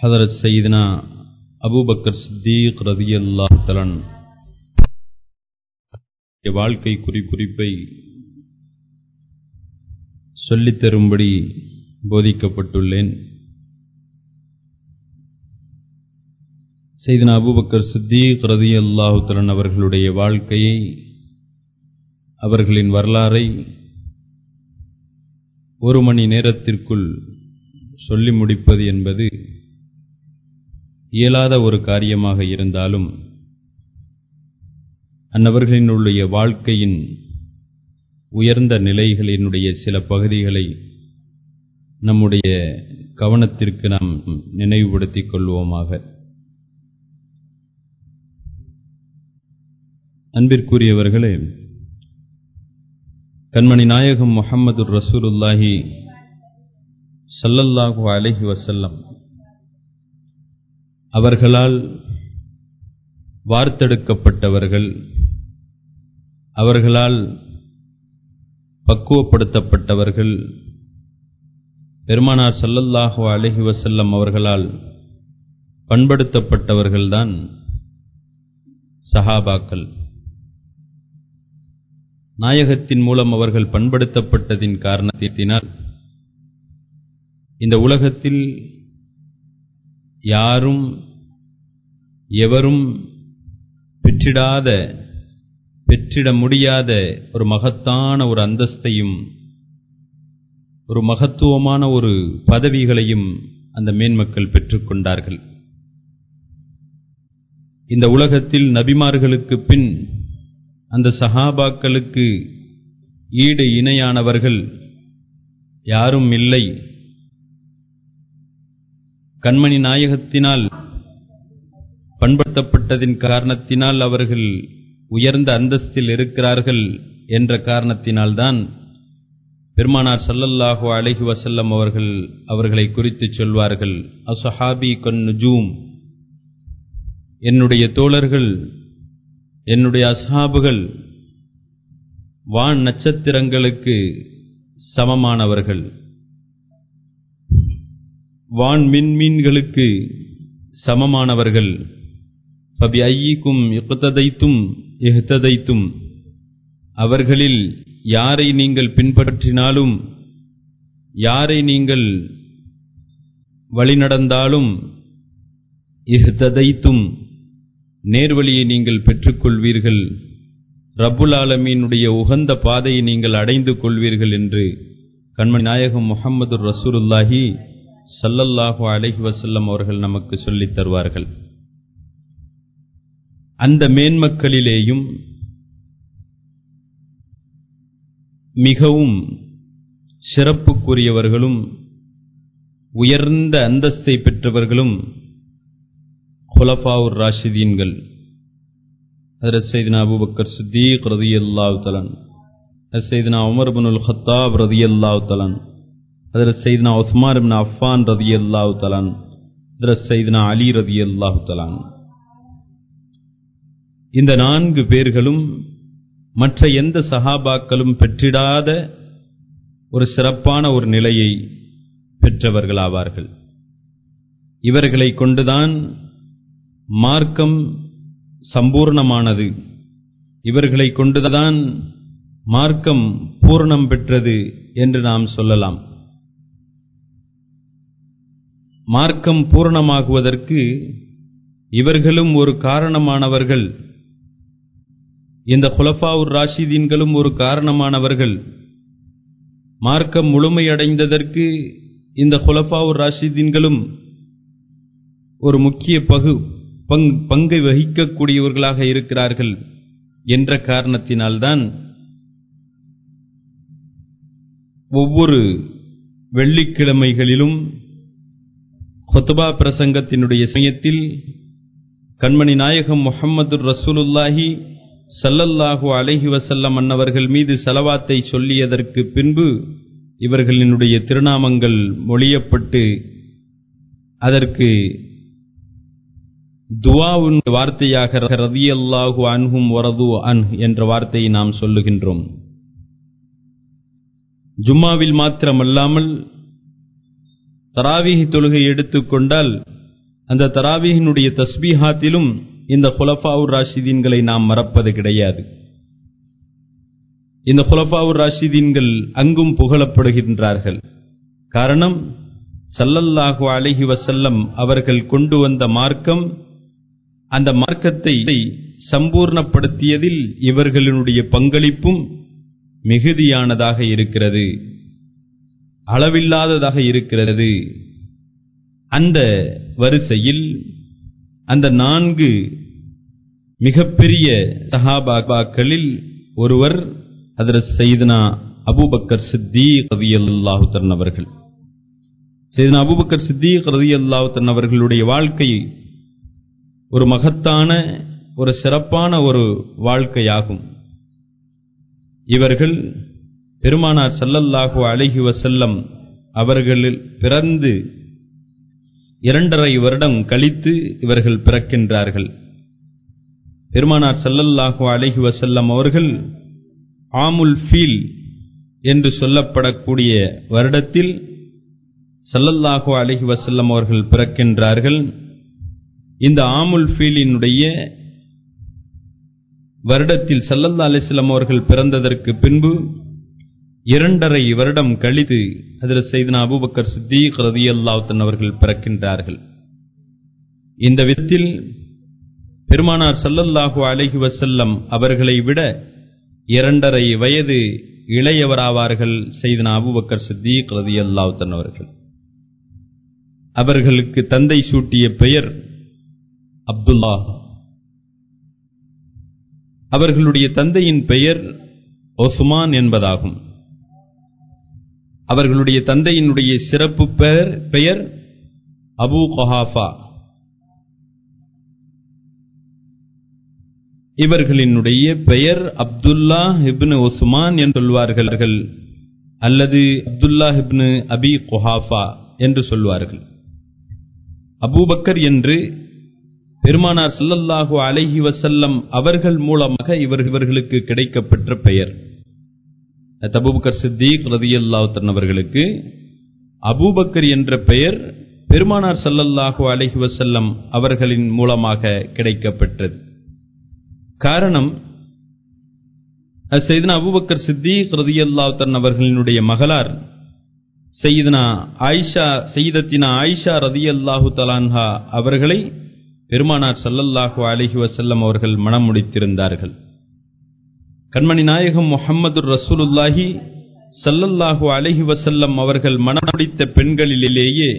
ஹதரத் சையீதுனா Abu Bakr Siddique ரதியல்லாஹு தலன் வாழ்க்கை குறி குறிப்பை தரும்படி போதிக்கப்பட்டுள்ளேன். செய்தனா அபூபக்கர் சித்தீக் ரதி அல்லாஹுத்தலன் அவர்களுடைய வாழ்க்கையை அவர்களின் வரலாறை ஒரு மணி நேரத்திற்குள் சொல்லி முடிப்பது என்பது இயலாத ஒரு காரியமாக இருந்தாலும் அன்னவர்களினுடைய வாழ்க்கையின் உயர்ந்த நிலைகளினுடைய சில பகுதிகளை நம்முடைய கவனத்திற்கு நாம் நினைவுபடுத்திக் கொள்வோமாக. அன்பிற்குரியவர்களே கண்மணி நாயகம் முகமது ரசூலுல்லாஹி சல்லல்லாஹு அலஹி வசல்லம் அவர்களால் வார்த்தெடுக்கப்பட்டவர்கள் அவர்களால் பக்குவப்படுத்தப்பட்டவர்கள் பெருமானார் சல்லல்லாஹு அலஹி வசல்லம் அவர்களால் பண்படுத்தப்பட்டவர்கள்தான் சஹாபாக்கள். நாயகத்தின் மூலம் அவர்கள் பண்படுத்தப்பட்டதின் காரணத்தினால் இந்த உலகத்தில் யாரும் எவரும் பெற்றிடாத பெற்றிட முடியாத ஒரு மகத்தான ஒரு அந்தஸ்தையும் ஒரு மகத்துவமான ஒரு பதவிகளையும் அந்த மேன்மக்கள் பெற்றுக்கொண்டார்கள் இந்த உலகத்தில் நபிமார்களுக்கு பின் அந்த சஹாபாக்களுக்கு ஈடு இணையானவர்கள் யாரும் இல்லை. கண்மணி நாயகத்தினால் பண்படுத்தப்பட்டதின் காரணத்தினால் அவர்கள் உயர்ந்த அந்தஸ்தில் இருக்கிறார்கள் என்ற காரணத்தினால்தான் பெருமானார் சல்லல்லாஹு அலஹி வசல்லம் அவர்கள் அவர்களை குறித்து சொல்வார்கள். அசஹாபி கொன் நுஜூம். என்னுடைய தோழர்கள் என்னுடைய அசாபுகள் வான் நட்சத்திரங்களுக்கு சமமானவர்கள். வான் மின்மீன்களுக்கு சமமானவர்கள். பபி ஐயிக்கும் இகுத்ததைத்தும் இஹ்ததைத்தும் அவர்களில் யாரை நீங்கள் பின்பற்றினாலும் யாரை நீங்கள் வழிநடந்தாலும் இஹ்ததைத்தும் நேர்வழியை நீங்கள் பெற்றுக்கொள்வீர்கள். ரப்புல் ஆலமீனுடைய உகந்த பாதையை நீங்கள் அடைந்து கொள்வீர்கள் என்று கண்மணி நாயகம் முகமது ரசூலுல்லாஹி சல்லல்லாஹு அலஹி வசல்லம் அவர்கள் நமக்கு சொல்லித் தருவார்கள். அந்த மேன்மக்களிலேயும் மிகவும் சிறப்புக்குரியவர்களும் உயர்ந்த அந்தஸ்தை பெற்றவர்களும் ஹுலஃபாவுர் ராஷிதீன்கள். ஹதரத் சைதினா அபூபக்கர் சித்தீக் ரதி அல்லாஹ் தலான் சைதினா உமர் பனுல் ஹத்தாப் ரதி அல்லாஹ் தலான் அதில் செய்தினா உஸ்மான் பின் அஃபான் ரதி அல்லாஹ் தலான் ஹதரத் அலி ரதி அல்லாஹ் தலான் இந்த நான்கு பேர்களும் மற்ற எந்த சஹாபாக்களும் பெற்றிடாத ஒரு சிறப்பான ஒரு நிலையை பெற்றவர்களாவார்கள். இவர்களை கொண்டுதான் மார்க்கம் சம்பூர்ணமானது. இவர்களை கொண்டுதான் மார்க்கம் பூர்ணம் பெற்றது என்று நாம் சொல்லலாம். மார்க்கம் பூரணமாகுவதற்கு இவர்களும் ஒரு காரணமானவர்கள். இந்த ஹுலஃபாவுர் ராஷிதீன்களும் ஒரு காரணமானவர்கள். மார்க்கம் முழுமையடைந்ததற்கு இந்த ஹுலஃபாவுர் ராஷிதீன்களும் ஒரு முக்கிய பகு பங் பங்கை வகிக்கக்கூடியவர்களாக இருக்கிறார்கள் என்ற காரணத்தினால்தான் ஒவ்வொரு வெள்ளிக்கிழமைகளிலும் ஹொத்துபா பிரசங்கத்தினுடைய சமயத்தில் கண்மணி நாயகம் முகம்மது ரசூலுல்லாஹி சல்லல்லாஹு அலஹி வசல்லம் அன்னவர்கள் மீது செலவாத்தை சொல்லியதற்கு பின்பு இவர்களினுடைய திருநாமங்கள் மொழியப்பட்டு அதற்கு துவாவின் வார்த்தையாக ரதியல்லாஹு அன்ஹும் வரது அன் என்ற வார்த்தையை நாம் சொல்லுகின்றோம். ஜும்மாவில் மாத்திரமல்லாமல் தராவீஹி தொழுகை எடுத்துக்கொண்டால் அந்த தராவீகினுடைய தஸ்பீஹாத்திலும் இந்த ஹுலஃபாவுர் ராஷிதீன்களை நாம் மறப்பது கிடையாது. இந்த ஹுலஃபாவுர் ராஷிதீன்கள் அங்கும் புகழப்படுகின்றார்கள். காரணம் சல்லல்லாஹு அலஹி வசல்லம் அவர்கள் கொண்டு வந்த மார்க்கம் அந்த மார்க்கத்தை சம்பூர்ணப்படுத்தியதில் இவர்களினுடைய பங்களிப்பும் மிகுதியானதாக இருக்கிறது. அளவில்லாததாக இருக்கிறது. அந்த வரிசையில் அந்த நான்கு மிகப்பெரிய சஹாபாக்களில் ஒருவர் ஹதரத் செய்தனா அபூபக்கர் சித்தீக் ரதியல்லாஹுத்தன் அவர்கள். செய்தனா அபூபக்கர் சித்தீக் ரதியல்லாஹுத்தன் அவர்களுடைய வாழ்க்கை ஒரு மகத்தான ஒரு சிறப்பான ஒரு வாழ்க்கையாகும். இவர்கள் பெருமானார் சல்லல்லாஹு அலைஹி வசல்லம் அவர்களில் பிறந்து இரண்டரை வருடம் கழித்து இவர்கள் பிறக்கின்றார்கள். பெருமானார் சல்லல்லாஹு அலைஹி வசல்லம் அவர்கள் ஆமுல் ஃபீல் என்று சொல்லப்படக்கூடிய வருடத்தில் சல்லல்லாஹு அலைஹி வசல்லம் அவர்கள் பிறக்கின்றார்கள். இந்த ஆமுல் ஃபீலினுடைய வருடத்தில் சல்லல்லா அலிஸ்லாம் அவர்கள் பிறந்ததற்கு பின்பு இரண்டரை வருடம் கழித்து அதில் செய்தனா அபுபக்கர் சித்தீக் ரதி அல்லாவுத்தன் அவர்கள் பிறக்கின்றார்கள். இந்த விதத்தில் பெருமானார் சல்லல்லாஹு அலஹி வசல்லம் அவர்களை விட இரண்டரை வயது இளையவராவார்கள் செய்தனா அபுபக்கர் சித்தீக் ரதி அல்லாவுத்தன் அவர்கள். அவர்களுக்கு தந்தை சூட்டிய பெயர் அப்துல்லா அவர்களுடைய தந்தையின் பெயர் ஒசுமான் என்பதாகும். அவர்களுடைய தந்தையினுடைய சிறப்பு பெயர் பெயர் அபு கொஹாஃபா. இவர்களினுடைய பெயர் அப்துல்லா ஹிப்னு ஒசுமான் என்று சொல்வார்கள். அல்லது அப்துல்லா ஹிப்னு அபி கொஹாஃபா என்று சொல்வார்கள். அபூபக்கர் என்று பெருமானார் சல்லல்லாஹு அலஹி வசல்லம் அவர்கள் மூலமாக இவர் இவர்களுக்கு கிடைக்கப்பெற்ற பெயர். தபூபக்கர் சித்தீக் ரதியல்லாவுத்தன் அவர்களுக்கு அபூபக்கர் என்ற பெயர் பெருமானார் சல்லல்லாஹு அலஹி வசல்லம் அவர்களின் மூலமாக கிடைக்கப்பெற்றது. காரணம் செய்தனா அபூபக்கர் ரதி ரதியல்லாவுத்தன் அவர்களினுடைய மகளார் செய்தனா ஆயிஷா செய்தத்தினா ஆயிஷா ரதியல்லாஹு தலான்ஹா அவர்களை பெருமானார் சல்லல்லாஹு அலஹி வசல்லம் அவர்கள் மனம் முடித்திருந்தார்கள். கண்மணி நாயகம் முகம்மது ரசூலுல்லாஹி சல்லல்லாஹு அலஹி வசல்லம் அவர்கள் மனமுடித்த பெண்களிலேயே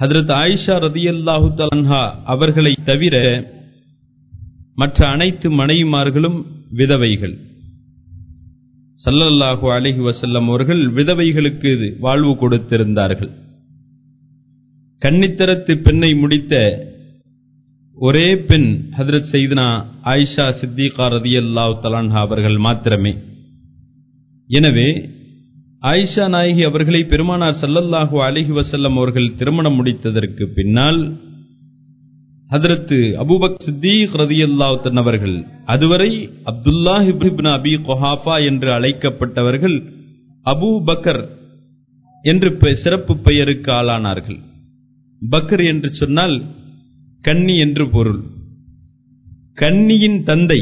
ஹதரத் ஆயிஷா ரதியல்லாஹு தலன்ஹா அவர்களை தவிர மற்ற அனைத்து மனைவிமார்களும் விதவைகள். சல்லல்லாஹு அலஹி வசல்லம் அவர்கள் விதவைகளுக்கு வாழ்வு கொடுத்திருந்தார்கள். கன்னித்தரத்து பெண்ணை முடித்த ஒரே பெண் ஹதரத் செய்தனா ஆயிஷா சித்திகா ரதி அல்லாஹ் தலான்ஹா அவர்கள் மாத்திரமே. எனவே ஆயிஷா நாயகி அவர்களை பெருமானார் சல்லல்லாஹு அலிஹி வசல்லம் அவர்கள் திருமணம் முடித்ததற்கு பின்னால் ஹதரத்து அபுபக் சித்தீக் ரதி அல்லாஹன் அவர்கள் அதுவரை அப்துல்லா ஹிப்ரிபின் அபி கொஹாஃபா என்று அழைக்கப்பட்டவர்கள் அபூ பக்கர் என்று சிறப்பு பெயருக்கு ஆளானார்கள். பக்கர் என்று சொன்னால் கன்னி என்று பொருள். கன்னியின் தந்தை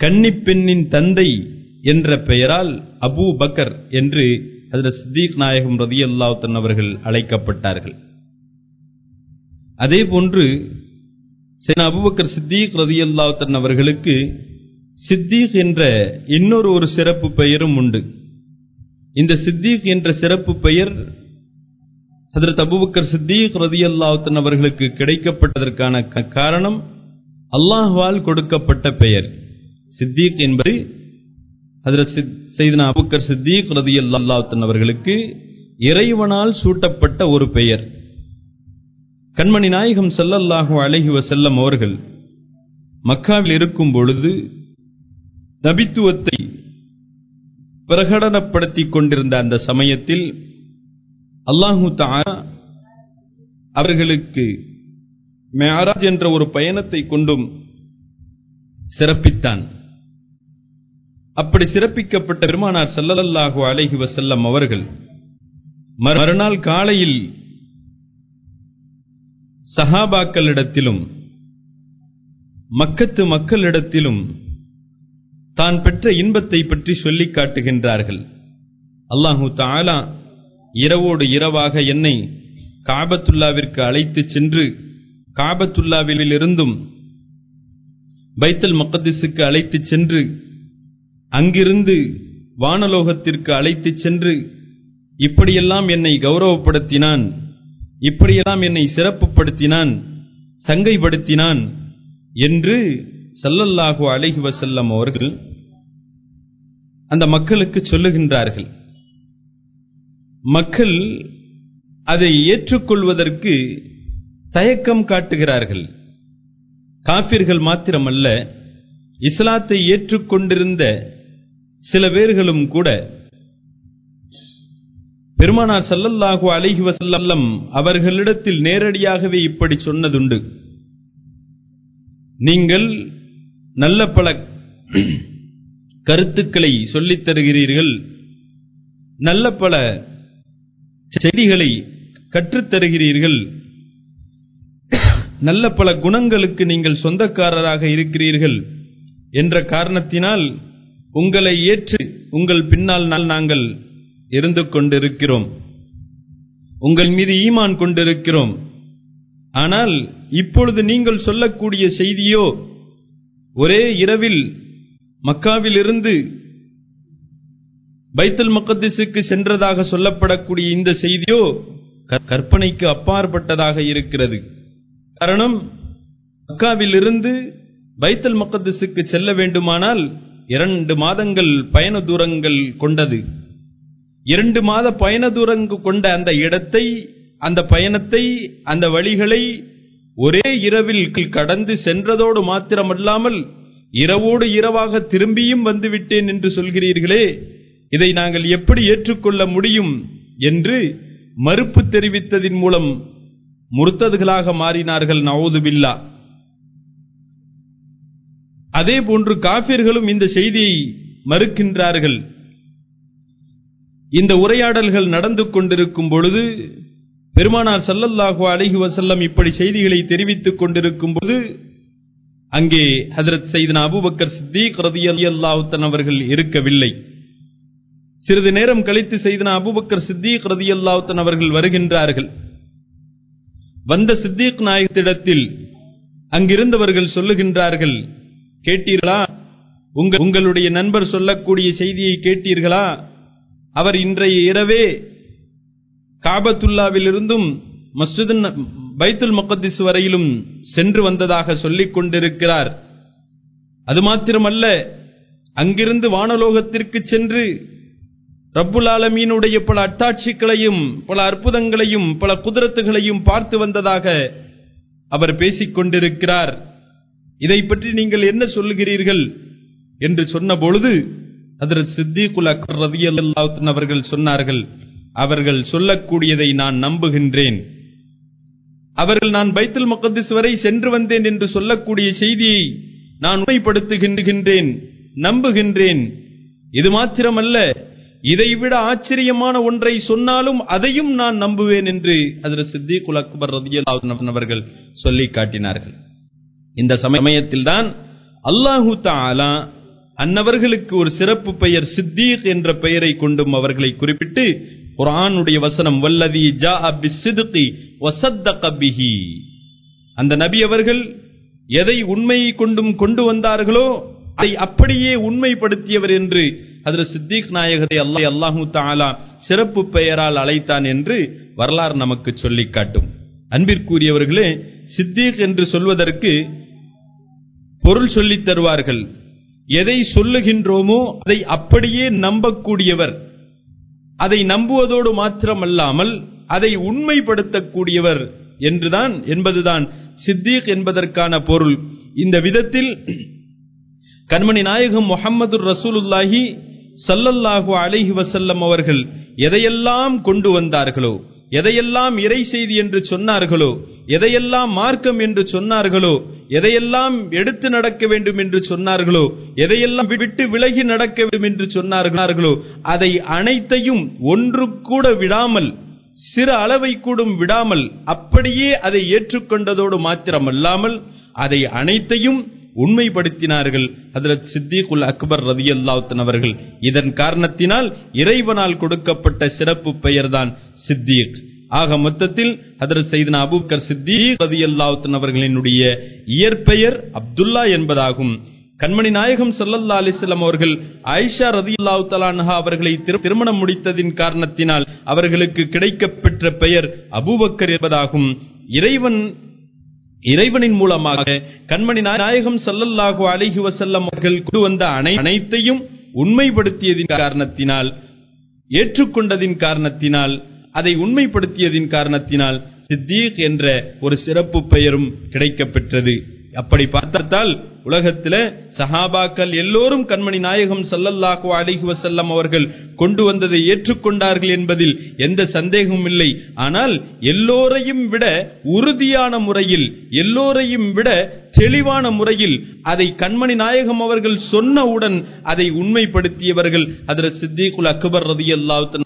கன்னிப்பெண்ணின் தந்தை என்ற பெயரால் அபூ பக்கர் என்று அதில் சித்தீக் நாயகம் ரதி அல்லாவுத்தன் அவர்கள் அழைக்கப்பட்டார்கள். அதே போன்று அபுபக்கர் சித்தீக் ரதி அல்லாவுத்தன் அவர்களுக்கு சித்தீக் என்ற இன்னொரு ஒரு சிறப்பு பெயரும் உண்டு. இந்த சித்தீக் என்ற சிறப்பு பெயர் ஹதரத் அபுபக்கர் சித்தீக் ரதி அல்லாவுத்தன் அவர்களுக்கு கிடைக்கப்பட்டதற்கான காரணம் அல்லாஹ்வால் கொடுக்கப்பட்ட பெயர். சித்தீக் என்பது ஹதரத் செய்தனா அபுக்கர் சித்தீக் ரதி அல்லாவுத்தன் அவர்களுக்கு இறைவனால் சூட்டப்பட்ட ஒரு பெயர். கண்மணி நாயகம் செல்லல்லாஹு அழகி வசல்லம் அவர்கள் மக்காவில் இருக்கும் பொழுது நபித்துவத்தை பிரகடனப்படுத்திக் கொண்டிருந்த அந்த சமயத்தில் அல்லாஹு தாரா அவர்களுக்கு மேராஜ் என்ற ஒரு பயணத்தை கொண்டும் சிறப்பித்தான். அப்படி சிறப்பிக்கப்பட்ட பெருமானார் செல்லல்லாஹு அலைஹி வசல்லம் அவர்கள் மறுநாள் காலையில் சஹாபாக்களிடத்திலும் மக்கத்து மக்களிடத்திலும் தான் பெற்ற இன்பத்தை பற்றி சொல்லிக் காட்டுகின்றார்கள். அல்லாஹு தாலா இரவோடு இரவாக என்னை காபத்துல்லாவிற்கு அழைத்துச் சென்று காபத்துல்லாவிலிருந்தும் பைத்தல் மக்கதிஸுக்கு அழைத்துச் சென்று அங்கிருந்து வானலோகத்திற்கு அழைத்துச் சென்று இப்படியெல்லாம் என்னை கௌரவப்படுத்தினான் இப்படியெல்லாம் என்னை சிறப்புப்படுத்தினான் சங்கைப்படுத்தினான் என்று சல்லல்லாஹு அலைஹி வசல்லம் அவர்கள் அந்த மக்களுக்கு சொல்லுகின்றார்கள். மக்கள் அதை ஏற்றுக்கொள்வதற்கு தயக்கம் காட்டுகிறார்கள். காபிர்கள் மாத்திரமல்ல இஸ்லாத்தை ஏற்றுக்கொண்டிருந்த சில பேர்களும் கூட பெருமானார் சல்லல்லாஹு அலைஹி வசல்லம் அவர்களிடத்தில் நேரடியாகவே இப்படி சொன்னதுண்டு. நீங்கள் நல்ல பல கருத்துக்களை சொல்லித் தருகிறீர்கள் நல்ல பல செய்திகளை கற்றுத்தருகிறீர்கள். நல்ல பல குணங்களுக்கு நீங்கள் சொந்தக்காரராக இருக்கிறீர்கள் என்ற காரணத்தினால் உங்களை ஏற்று உங்கள் பின்னால் நாங்கள் இருந்து கொண்டிருக்கிறோம். உங்கள் மீது ஈமான் கொண்டிருக்கிறோம். ஆனால் இப்பொழுது நீங்கள் சொல்லக்கூடிய செய்தியோ ஒரே இரவில் மக்காவிலிருந்து பைத்தல் முகத்திசுக்கு சென்றதாக சொல்லப்படக்கூடிய இந்த செய்தியோ கற்பனைக்கு அப்பாற்பட்டதாக இருக்கிறது. காரணம் மக்காவிலிருந்து பைத்தல் மக்கத்திஸுக்கு செல்ல வேண்டுமானால் இரண்டு மாதங்கள் பயண தூரங்கள் கொண்டது. இரண்டு மாத பயண தூரங்கு கொண்ட அந்த இடத்தை அந்த பயணத்தை அந்த வழிகளை ஒரே இரவில் கடந்து சென்றதோடு மாத்திரமல்லாமல் இரவோடு இரவாக திரும்பியும் வந்துவிட்டேன் என்று சொல்கிறீர்களே. இதை நாங்கள் எப்படி ஏற்றுக்கொள்ள முடியும் என்று மறுப்பு தெரிவித்ததின் மூலம் முர்த்ததுகளாக மாறினார்கள் நவோதுபில்லா அதே போன்று காபிர்களும் இந்த செய்தியை மறுக்கின்றார்கள். இந்த உரையாடல்கள் நடந்து கொண்டிருக்கும் பொழுது பெருமானார் சல்லல்லாஹு அலைஹி வசல்லம் இப்படி செய்திகளை தெரிவித்துக் கொண்டிருக்கும் போது அங்கே ஹதரத் சைதனா அபுபக்கர் சித்திக் ரதியல்லாஹுத்தன் அவர்கள் இருக்கவில்லை. சிறிது நேரம் கழித்து செய்தனா அபுபக்கர் சித்திக் ரதியல்லாஹுத்தன் அவர்கள் வருகின்றார்கள். வந்த சித்திக் நாயகத்திடத்தில் அங்கிருந்தவர்கள் சொல்லுகின்றார்கள் கேட்டீர்களா? உங்கள் உங்களுடைய நண்பர் சொல்லக்கூடிய செய்தியை கேட்டீர்களா? அவர் இன்றைய இரவே காபத்துல்லாவிலிருந்தும் மஸ்ஜித் பைத்துல் முகத்திஸ் வரையிலும் சென்று வந்ததாக சொல்லிக் கொண்டிருக்கிறார். அது மாத்திரமல்ல அங்கிருந்து வானலோகத்திற்கு சென்று ரப்புல் ஆலமீனுடைய பல அட்டாட்சிகளையும் பல அற்புதங்களையும் பல குதிரத்துகளையும் பார்த்து வந்ததாக அவர் பேசிக் கொண்டிருக்கிறார். இதை பற்றி நீங்கள் என்ன சொல்லுகிறீர்கள்? என்று சொன்ன பொழுது அதில் சித்திகுல் அக்பர் ரவி அவர்கள் சொன்னார்கள் அவர்கள் சொல்லக்கூடியதை நான் நம்புகின்றேன். அவர்கள் நான் பைத்துல் முகத்திஸ் வரை சென்று வந்தேன் என்று சொல்லக்கூடிய செய்தியை நான் உண்மைப்படுத்துகின்றேன் நம்புகின்றேன். இது மாத்திரமல்ல இதைவிட ஆச்சரியமான ஒன்றை சொன்னாலும் அதையும் நான் நம்புவேன் என்று அதில் சித்திகுல் அக்பர் அவர்கள் சொல்லி காட்டினார்கள். இந்த சமயத்தில் தான் அல்லாஹூ தாலா அன்னவர்களுக்கு ஒரு சிறப்பு பெயர் சித்தீக் என்ற பெயரை கொண்டும் அவர்களை குறிப்பிட்டு குரானுடைய வசனம் வல்லதி ஜா அபி சிதுகி வசத்த கபிஹி அந்த நபி அவர்கள் எதை உண்மையை கொண்டும் கொண்டு வந்தார்களோ அதை அப்படியே உண்மைப்படுத்தியவர் என்று அதில் சித்திக் நாயகத்தை அல்லா அல்லாஹூ தாலா சிறப்பு பெயரால் அழைத்தான் என்று வரலாறு நமக்கு சொல்லி காட்டும். அன்பிற்குரியவர்களே சித்தீக் என்று சொல்வதற்கு பொருள் சொல்லித் தருவார்கள். எதை சொல்லுகின்றோமோ அதை அப்படியே நம்பக்கூடியவர். அதை நம்புவதோடு மாத்திரமல்லாமல் அதை உண்மைப்படுத்தக்கூடியவர் என்றுதான் என்பதுதான் சித்தீக் என்பதற்கான பொருள். இந்த விதத்தில் கண்மணி நாயகம் முகமது ரசூலுல்லாஹி சல்லல்லாஹு அலைஹி வசல்லம் அவர்கள் எதையெல்லாம் கொண்டு வந்தார்களோ எதையெல்லாம் இறை செய்தி என்று சொன்னார்களோ எதையெல்லாம் மார்க்கம் என்று சொன்னார்களோ எதையெல்லாம் எடுத்து நடக்க வேண்டும் என்று சொன்னார்களோ எதையெல்லாம் விட்டு விலகி நடக்க வேண்டும் என்று சொன்னார்களோ அதை அனைத்தையும் ஒன்று கூட விடாமல் சிறு அளவை கூடும் விடாமல் அப்படியே அதை ஏற்றுக்கொண்டதோடு மாத்திரமல்லாமல் அதை அனைத்தையும் உண்மைப்படுத்தினார்கள். ஹதரத் சித்திகுல் அக்பர் ரதியல்லாத்தன் அவர்கள். இதன் காரணத்தினால் இறைவனால் கொடுக்கப்பட்ட சிறப்பு பெயர்தான் சித்தீக். ஆக மொத்தத்தில் ஹதரத் சைதனா அபூக்கர் சித்தீக் ரதி அல்லாத்தன் அவர்களினுடைய இயற்பெயர் அப்துல்லா என்பதாகும். கண்மணி நாயகம் சல்லல்லா அலிஸ்லாம் அவர்கள் ஆயிஷா ரதி அல்லாஹா அவர்களை திருமணம் முடித்ததின் காரணத்தினால் அவர்களுக்கு கிடைக்கப்பெற்ற பெயர் அபூபக்கர் என்பதாகும். இறைவன் இறைவனின் மூலமாக கண்மணி நாயகம் சல்லல்லாஹு அலிஹி வசல்லம் அவர்கள் கொண்டு வந்த அனைத்தையும் உண்மைப்படுத்தியதின் காரணத்தினால் ஏற்றுக்கொண்டதின் காரணத்தினால் அதை உண்மைப்படுத்தியதின் காரணத்தினால் சித்தீக் என்ற ஒரு சிறப்பு பெயரும் கிடைக்கப்பெற்றது. அப்படி பார்த்தால் உலகத்துல சஹாபாக்கள் எல்லோரும் கண்மணி நாயகம் சல்லல்லாஹு அலிஹி வசல்லம் அவர்கள் கொண்டு வந்ததை ஏற்றுக்கொண்டார்கள் என்பதில் எந்த சந்தேகமும் இல்லை. ஆனால் எல்லோரையும் விட உறுதியான முறையில் எல்லோரையும் விட தெளிவான முறையில் அதை கண்மணி நாயகம் அவர்கள் சொன்னவுடன் அதை உண்மைப்படுத்தியவர்கள் அதில் சித்திகுல் அக்பர் ரதி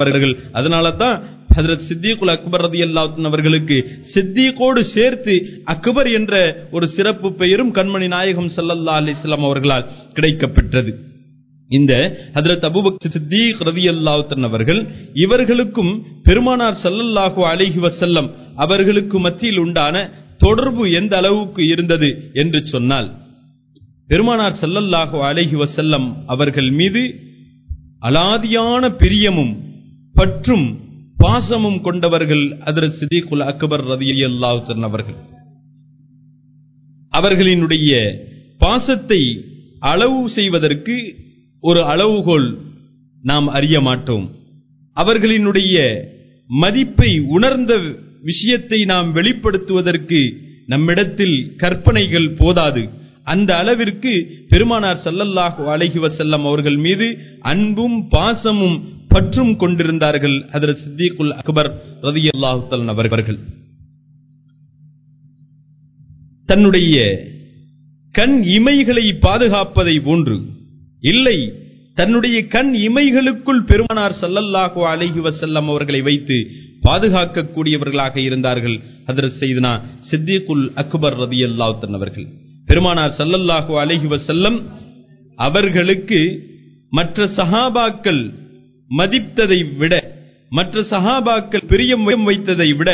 அவர்கள். அதனால தான் ஹதரத் சித்திகுல் அக்பர் ரதி அல்லாத்தின் அவர்களுக்கு சித்திகோடு சேர்த்து அக்பர் என்ற ஒரு சிறப்பு பெயரும் கண்மணி நாயகம் சல்லல்லா அலிஸ்லாம் அவர்களால் கிடைக்கப்பெற்றது. இந்த ஹதரத் அபுபக் சித்தீக் ரதி அல்லாவுத்தன் அவர்கள் இவர்களுக்கும் பெருமானார் சல்லல்லாஹு அலிஹி வசல்லம் அவர்களுக்கு மத்தியில் உண்டான தொடர்பு எந்த அளவுக்கு இருந்தது என்று சொன்னால் பெருமானார் சல்லல்லாஹு அலிஹி வசல்லம் அவர்கள் மீது அலாதியான பிரியமும் பற்றும் பாசமும் கொண்டவர்கள் அதர் சிதிகுல் அக்பர் ரதி அல்லாவுத்தன் அவர்கள். அவர்களினுடைய பாசத்தை அளவு செய்வதற்கு ஒரு அளவுகோல் நாம் அறிய மாட்டோம். அவர்களினுடைய மதிப்பை உணர்ந்த விஷயத்தை நாம் வெளிப்படுத்துவதற்கு நம்மிடத்தில் கற்பனைகள் போதாது. அந்த அளவிற்கு பெருமானார் சல்லல்லாஹு அலஹி வசல்லம் அவர்கள் மீது அன்பும் பாசமும் பற்றும் கொண்டிருந்தார்கள் அதில் சித்திகுல் அக்பர் ரதி அல்லாஹுத்தலன் அவர்கள். தன்னுடைய கண் இமைகளை பாதுகாப்பதை போன்று இல்லை தன்னுடைய கண் இமைகளுக்குள் பெருமானார் சல்லல்லாஹு அலஹி வசல்லம் அவர்களை வைத்து பாதுகாக்கக்கூடியவர்களாக இருந்தார்கள் ஹதரத் செய்தனா சித்திகுல் அக்பர் ரதி அல்லாஹன் அவர்கள். பெருமானார் சல்லல்லாஹு அலஹி வசல்லம் அவர்களுக்கு மற்ற சஹாபாக்கள் மதித்ததை விட மற்ற சஹாபாக்கள் பிரியம் வைத்ததை விட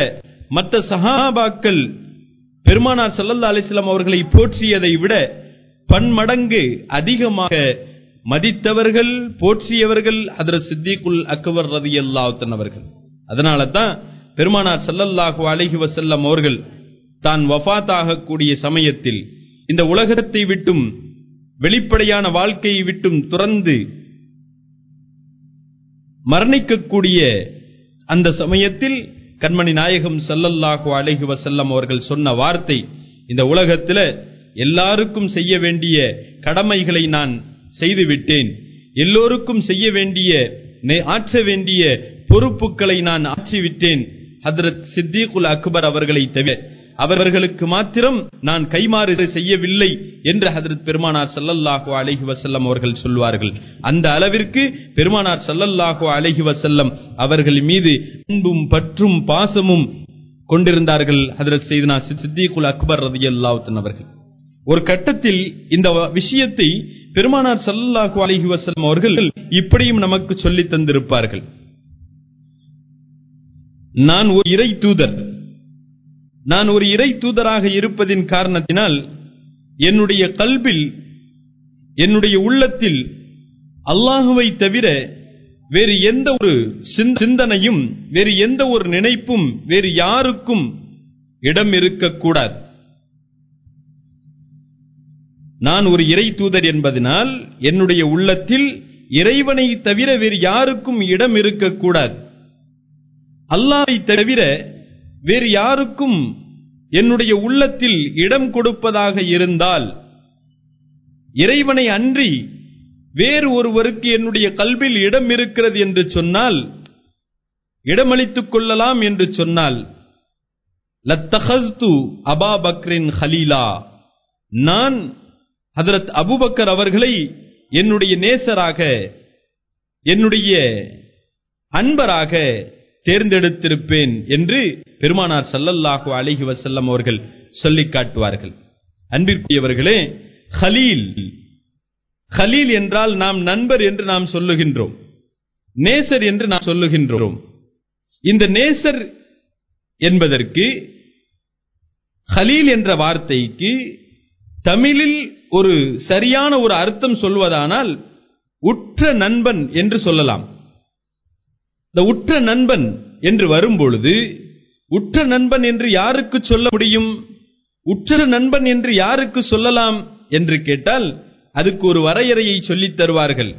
மற்ற சஹாபாக்கள் பெருமானார் சல்லல்லா அலிஸ்லாம் அவர்களை போற்றியதை விட பன்மடங்கு அதிகமாக மதித்தவர்கள் போற்றியவர்கள் அதர சித்திகுல் அக்பர் ரதி அல்லாத்தன் அவர்கள். அதனால தான் பெருமானார் சல்லல்லாஹு அலஹி வசல்லம் அவர்கள் தான் வஃத் சமயத்தில் இந்த உலகத்தை விட்டும் வெளிப்படையான வாழ்க்கையை விட்டும் துறந்து மரணிக்கக்கூடிய அந்த சமயத்தில் கண்மணி நாயகம் சல்லல்லாஹு அழகி வசல்லம் அவர்கள் சொன்ன வார்த்தை இந்த உலகத்தில் எல்லாருக்கும் செய்ய வேண்டிய கடமைகளை நான் செய்துவிட்டேன். எல்லோருக்கும் செய்ய வேண்டிய ஆற்ற வேண்டிய பொறுப்புகளை நான் ஆற்றிவிட்டேன். ஹதரத் சித்திகுல் அக்பர் அவர்களை தவிர அவர்களுக்கு மாத்திரம் நான் கைமாறு செய்யவில்லை என்று ஹதரத் பெருமானார் சல்லல்லாஹு அலஹி வசல்லம் அவர்கள் சொல்வார்கள். அந்த அளவிற்கு பெருமானார் சல்லல்லாஹு அலஹி வசல்லம் அவர்கள் மீது அன்பும் பற்றும் பாசமும் கொண்டிருந்தார்கள் ஹதரத் செய்தனா சித்திகுல் அக்பர் ரதி அல்லாவுத்தன் அவர்கள். ஒரு கட்டத்தில் இந்த விஷயத்தை பெருமானார் சல்லல்லாஹு அலஹி வசல்லம் அவர்கள் இப்படியும் நமக்கு சொல்லி தந்திருப்பார்கள். நான் ஒரு இறை தூதர். நான் ஒரு இறை தூதராக இருப்பதின் காரணத்தினால் என்னுடைய கல்பில் என்னுடைய உள்ளத்தில் அல்லாஹுவை தவிர வேறு எந்த ஒரு சிந்தனையும் வேறு எந்த ஒரு நினைப்பும் வேறு யாருக்கும் இடம் இருக்கக்கூடாது. நான் ஒரு இறை தூதர் என்பதனால் என்னுடைய உள்ளத்தில் இறைவனை தவிர வேறு யாருக்கும் இடம் இருக்கக்கூடாது. அல்லாவை தவிர வேறு யாருக்கும் என்னுடைய உள்ளத்தில் இடம் கொடுப்பதாக இருந்தால் இறைவனை அன்றி வேறு ஒருவருக்கு என்னுடைய கல்வியில் இடம் இருக்கிறது என்று சொன்னால் இடமளித்துக் கொள்ளலாம் என்று சொன்னால் லத்தஹஸ்து அபா பக்ரின் ஹலீலா. நான் ஹதரத் அபுபக்கர் அவர்களை என்னுடைய நேசராக என்னுடைய அன்பராக தேர்ந்தெடுத்திருப்பேன் என்று பெருமானார் சல்லல்லாஹு அலிஹி வசல்லம் அவர்கள் சொல்லிக் காட்டுவார்கள். அன்பிற்குரியவர்களே ஹலீல். ஹலீல் என்றால் நாம் நண்பர் என்று நாம் சொல்லுகின்றோம். நேசர் என்று நாம் சொல்லுகின்றோம். இந்த நேசர் என்பதற்கு ஹலீல் என்ற வார்த்தைக்கு தமிழில் ஒரு சரியான ஒரு அர்த்தம் சொல்வதானால் உற்ற நண்பன் என்று சொல்லலாம். இந்த உற்ற நண்பன் என்று வரும்பொழுது உற்ற நண்பன் என்று யாருக்கு சொல்ல முடியும்? உற்ற நண்பன் என்று யாருக்கு சொல்லலாம் என்று கேட்டால் அதுக்கு ஒரு வரையறையை சொல்லித் தருவார்கள்.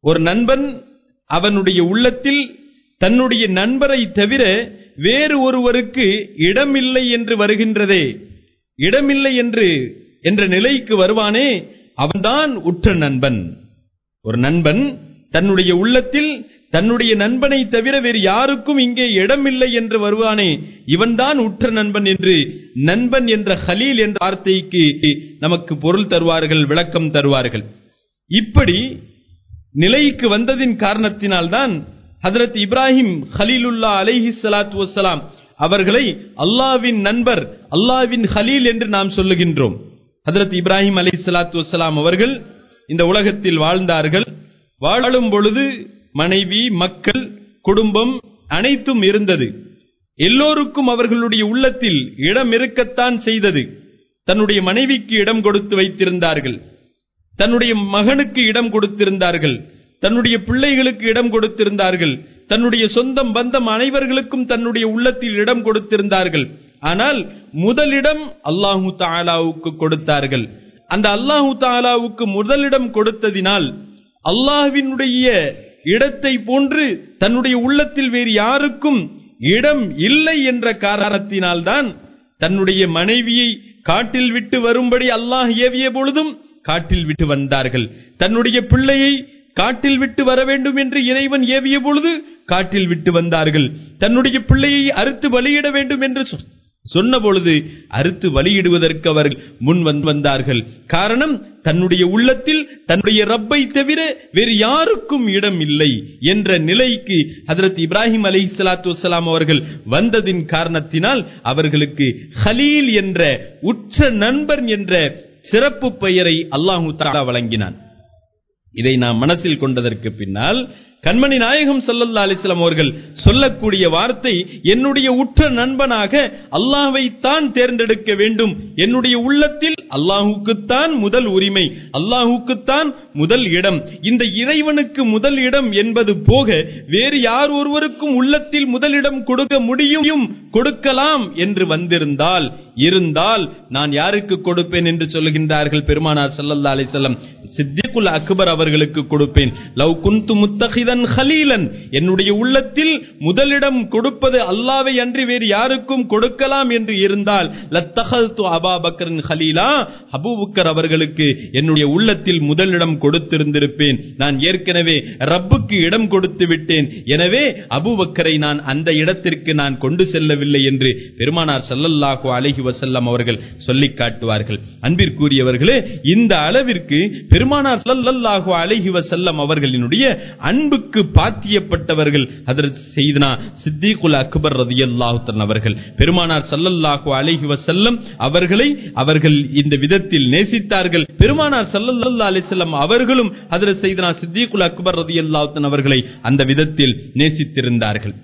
ஒரு நண்பன் அவனுடைய உள்ளத்தில் தன்னுடைய நண்பரை தவிர வேறு ஒருவருக்கு இடமில்லை என்று வருகின்றதே. இடமில்லை என்று என்ற நிலைக்கு வருவானே அவன்தான் உற்ற நண்பன். ஒரு நண்பன் தன்னுடைய உள்ளத்தில் தன்னுடைய நண்பனை தவிர வேறு யாருக்கும் இங்கே இடமில்லை என்று வருவானே இவன்தான் உற்ற நண்பன் என்று நண்பன் என்ற ஹலீல் என்ற வார்த்தைக்கு நமக்கு பொருள் தருவார்கள் விளக்கம் தருவார்கள். இப்படி நிலைக்கு வந்ததின் காரணத்தினால்தான் ஹதரத் இப்ராஹிம் ஹலீலுல்லா அலைஹி ஸலாத்து வசலாம் அவர்களை அல்லாவின் நண்பர் அல்லாவின் ஹலீல் என்று நாம் சொல்லுகின்றோம். ஹதரத் இப்ராஹிம் அலைஹி சலாத்து வசலாம் அவர்கள் இந்த உலகத்தில் வாழ்ந்தார்கள். வாழும் பொழுது மனைவி மக்கள் குடும்பம் அனைத்தும் இருந்தது. எல்லோருக்கும் அவர்களுடைய உள்ளத்தில் இடம் இருக்கத்தான் செய்தது. தன்னுடைய மனைவிக்கு இடம் கொடுத்து வைத்திருந்தார்கள். தன்னுடைய மகனுக்கு இடம் கொடுத்திருந்தார்கள். தன்னுடைய பிள்ளைகளுக்கு இடம் கொடுத்திருந்தார்கள். தன்னுடைய சொந்தம் பந்தம் அனைவர்களுக்கும் தன்னுடைய உள்ளத்தில் இடம் கொடுத்திருந்தார்கள். ஆனால் முதலிடம் அல்லாஹு தாலாவுக்கு கொடுத்தார்கள். அந்த அல்லாஹு தாலாவுக்கு முதலிடம் கொடுத்ததினால் அல்லாஹ்வினுடைய இடத்தை போன்று தன்னுடைய உள்ளத்தில் வேறு யாருக்கும் இடம் இல்லை என்ற காரணத்தினால்தான் தன்னுடைய மனைவியை காட்டில் விட்டு வரும்படி அல்லாஹ் ஏவிய பொழுதும் காட்டில் விட்டு வந்தார்கள். தன்னுடைய பிள்ளையை காட்டில் விட்டு வர வேண்டும் என்று இறைவன் ஏவிய பொழுது காட்டில் விட்டு வந்தார்கள். தன்னுடைய பிள்ளையை அறுத்து பலியிட வேண்டும் என்று சொன்னபொழுது அறுத்து வழியிடுவதற்கு அவர்கள் முன் வந்தார்கள். காரணம் தன்னுடைய உள்ளத்தில் தன்னுடைய ரப்பை தவிர வேறு யாருக்கும் இடம் இல்லை என்ற நிலைக்கு ஹதரத் இப்ராஹிம் அலி சலாத்து வலாம் அவர்கள் வந்ததின் காரணத்தினால் அவர்களுக்கு ஹலீல் என்ற உற்ற நண்பன் என்ற சிறப்பு பெயரை அல்லாஹு தாலா வழங்கினான். இதை நாம் மனசில் கொண்டதற்கு பின்னால் கண்மணி நாயகம் சல்லல்லா அலிஸ்லாம் அவர்கள் சொல்லக்கூடிய வார்த்தை என்னுடைய உற்ற நண்பனாக அல்லாவை தான் தேர்ந்தெடுக்க வேண்டும். என்னுடைய உள்ளத்தில் அல்லாஹுக்குத்தான் முதல் உரிமை அல்லாஹுக்குத்தான் முதல் இடம். இந்த இறைவனுக்கு முதல் இடம் என்பது போக வேறு யார் ஒருவருக்கும் உள்ளத்தில் முதலிடம் கொடுக்க முடியும் கொடுக்கலாம் என்று வந்திருந்தால் இருந்தால் நான் யாருக்கு கொடுப்பேன் என்று சொல்லுகின்றார்கள் பெருமானார் சல்லல்லா அலிசல்லம் வஸல்லம். சித்திகுல் அக்பர் அவர்களுக்கு கொடுப்பேன். லவ் குந்து முத்தகிதன் ஹலீலன். என்னுடைய உள்ளத்தில் முதலிடம் கொடுப்பது அல்லாவை அன்றி வேறு யாருக்கும் கொடுக்கலாம் என்று இருந்தால் லத்தகல்து அபா பக்கரின் ஹலீலா? அபூபக்கர் அவர்களுக்கு என்னுடைய உள்ளத்தில் முதலிடம் கொடுத்திருந்திருப்பேன். நான் ஏற்கனவே ரப்புக்கு இடம் கொடுத்து விட்டேன். எனவே அபூபக்கரை நான் அந்த இடத்திற்கு நான் கொண்டு செல்லவில்லை என்று பெருமானார் சல்லல்லாஹு அலஹி வசல்லம் அவர்கள் சொல்லிக் காட்டுவார்கள். அன்பிற்குரியவர்களே இந்த அளவிற்கு பெருமானார் சல்லல்லாஹு அலஹி வசல்லம் அவர்களினுடைய அன்பு அன்புக்கு பாத்தியப்பட்டவர்கள் ஹதரத் செய்தனா சித்திகுல் அக்பர் ரதி அல்லாஹுத்தன் அவர்கள். பெருமானார் சல்லல்லாஹு அலஹி வசல்லம் அவர்களை அவர்கள் இந்த விதத்தில் நேசித்தார்கள். பெருமானார் சல்லல்லா அலிசல்லம் அவர்களும் ஹதரத் செய்தனா சித்திகுல் அக்பர் ரதி அல்லாஹுத்தன் அவர்களை அந்த விதத்தில் நேசித்திருந்தார்கள்.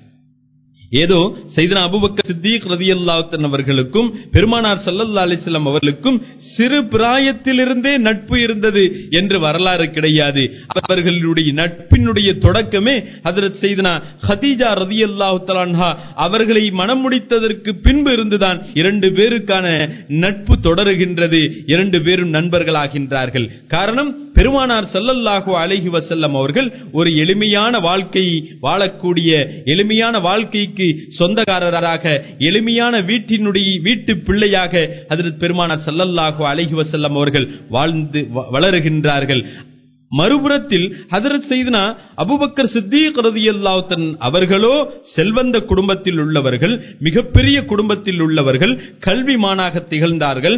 ஏதோ செய்தனா அபுபக்க சித்திக் ரதியல்லாஹு அவர்களுக்கும் பெருமானார் சல்லல்லா அலிஸ்லாம் அவர்களுக்கும் சிறு பிராயத்திலிருந்தே நட்பு இருந்தது என்று வரலாறு கிடையாது. அவர்களுடைய நட்பினுடைய தொடக்கமே ஹஜரத் செய்தனா ஹதீஜா ரதியல்லாஹு அவர்களை மனம் முடித்ததற்கு பின்பு இருந்துதான் இரண்டு பேருக்கான நட்பு தொடருகின்றது. இரண்டு பேரும் நண்பர்களாகின்றார்கள். காரணம் பெருமானார் சல்லல்லாஹு அலஹி வசல்லம் அவர்கள் ஒரு எளிமையான வாழ்க்கை வாழக்கூடிய எளிமையான வாழ்க்கைக்கு சொந்தக்காரராக எளிமையான வீட்டினுடைய வீட்டு பிள்ளையாக ஹஜரத் பெருமானார் ஸல்லல்லாஹு அலைஹி வசல்லம் அவர்கள் வாழ்ந்து வளருகின்றார்கள். மறுபுறத்தில் ஹதரத் செய்தனா அபுபக்கர் சித்திக் ரதியல்லாஹு அவர்களோ செல்வந்த குடும்பத்தில் உள்ளவர்கள் மிகப்பெரிய குடும்பத்தில் உள்ளவர்கள் கல்விமானாக திகழ்ந்தார்கள்.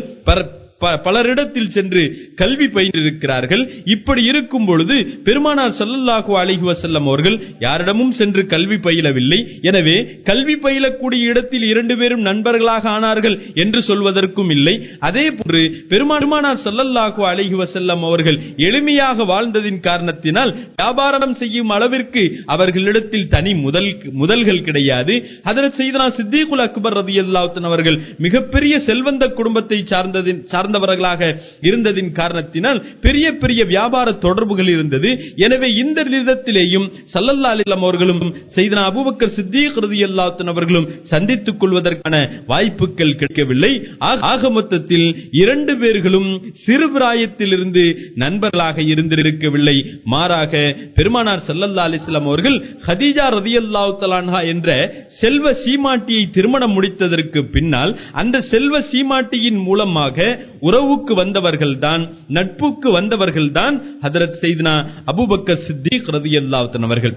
பலரிடத்தில் சென்று கல்வி பயின்றிருக்கிறார்கள். இப்படி இருக்கும் பொழுது பெருமானார் சல்லல்லாஹு அலிஹி வசல்லம் அவர்கள் யாரிடமும் சென்று கல்வி பயிலவில்லை. எனவே கல்வி பயிலக்கூடிய இடத்தில் இரண்டு பேரும் நண்பர்களாக ஆனார்கள் என்று சொல்வதற்கும் இல்லை. அதே போன்று பெருமானார் சல்லல்லாஹு அலிஹி வசல்லம் அவர்கள் எளிமையாக வாழ்ந்ததின் காரணத்தினால் வியாபாரம் செய்யும் அளவிற்கு அவர்களிடத்தில் தனி முதல் முதல்கள் கிடையாது. ஹதரத் செய்தனா சித்திகுல் அக்பர் ரதி அல்லாத்தன் அவர்கள் மிகப்பெரிய செல்வந்த குடும்பத்தை சார்ந்ததின் சார்ந்த சார்ந்தவர்களாக இருந்ததின் காரணத்தினால் பெரிய பெரிய வியாபார தொடர்புகள் இருந்தது. எனவே இந்த விதத்திலேயும் சல்லல்லா அலிலம் அவர்களும் செய்தனா அபுபக்கர் சித்திக் ரதி அன்ஹு அவர்களும் சந்தித்துக் கொள்வதற்கான வாய்ப்புகள் கிடைக்கவில்லை. ஆக- மொத்தத்தில் இரண்டு பேர்களும் சிறு பிராயத்திலிருந்து நண்பர்களாக இருந்திருக்கவில்லை. மாறாக பெருமானார் சல்லல்லா அலிஸ்லாம் அவர்கள் ஹதீஜா ரதியல்லாஹு தஆலா என்ற செல்வ சீமாட்டியை திருமணம் முடித்ததற்கு பின்னால் அந்த செல்வ சீமாட்டியின் மூலமாக உறவுக்கு வந்தவர்கள் தான் நட்புக்கு வந்தவர்கள்தான் ஹதரத் செய்தனா அபூபக்கர் சித்திக் ரதி தஆலா அவர்கள்.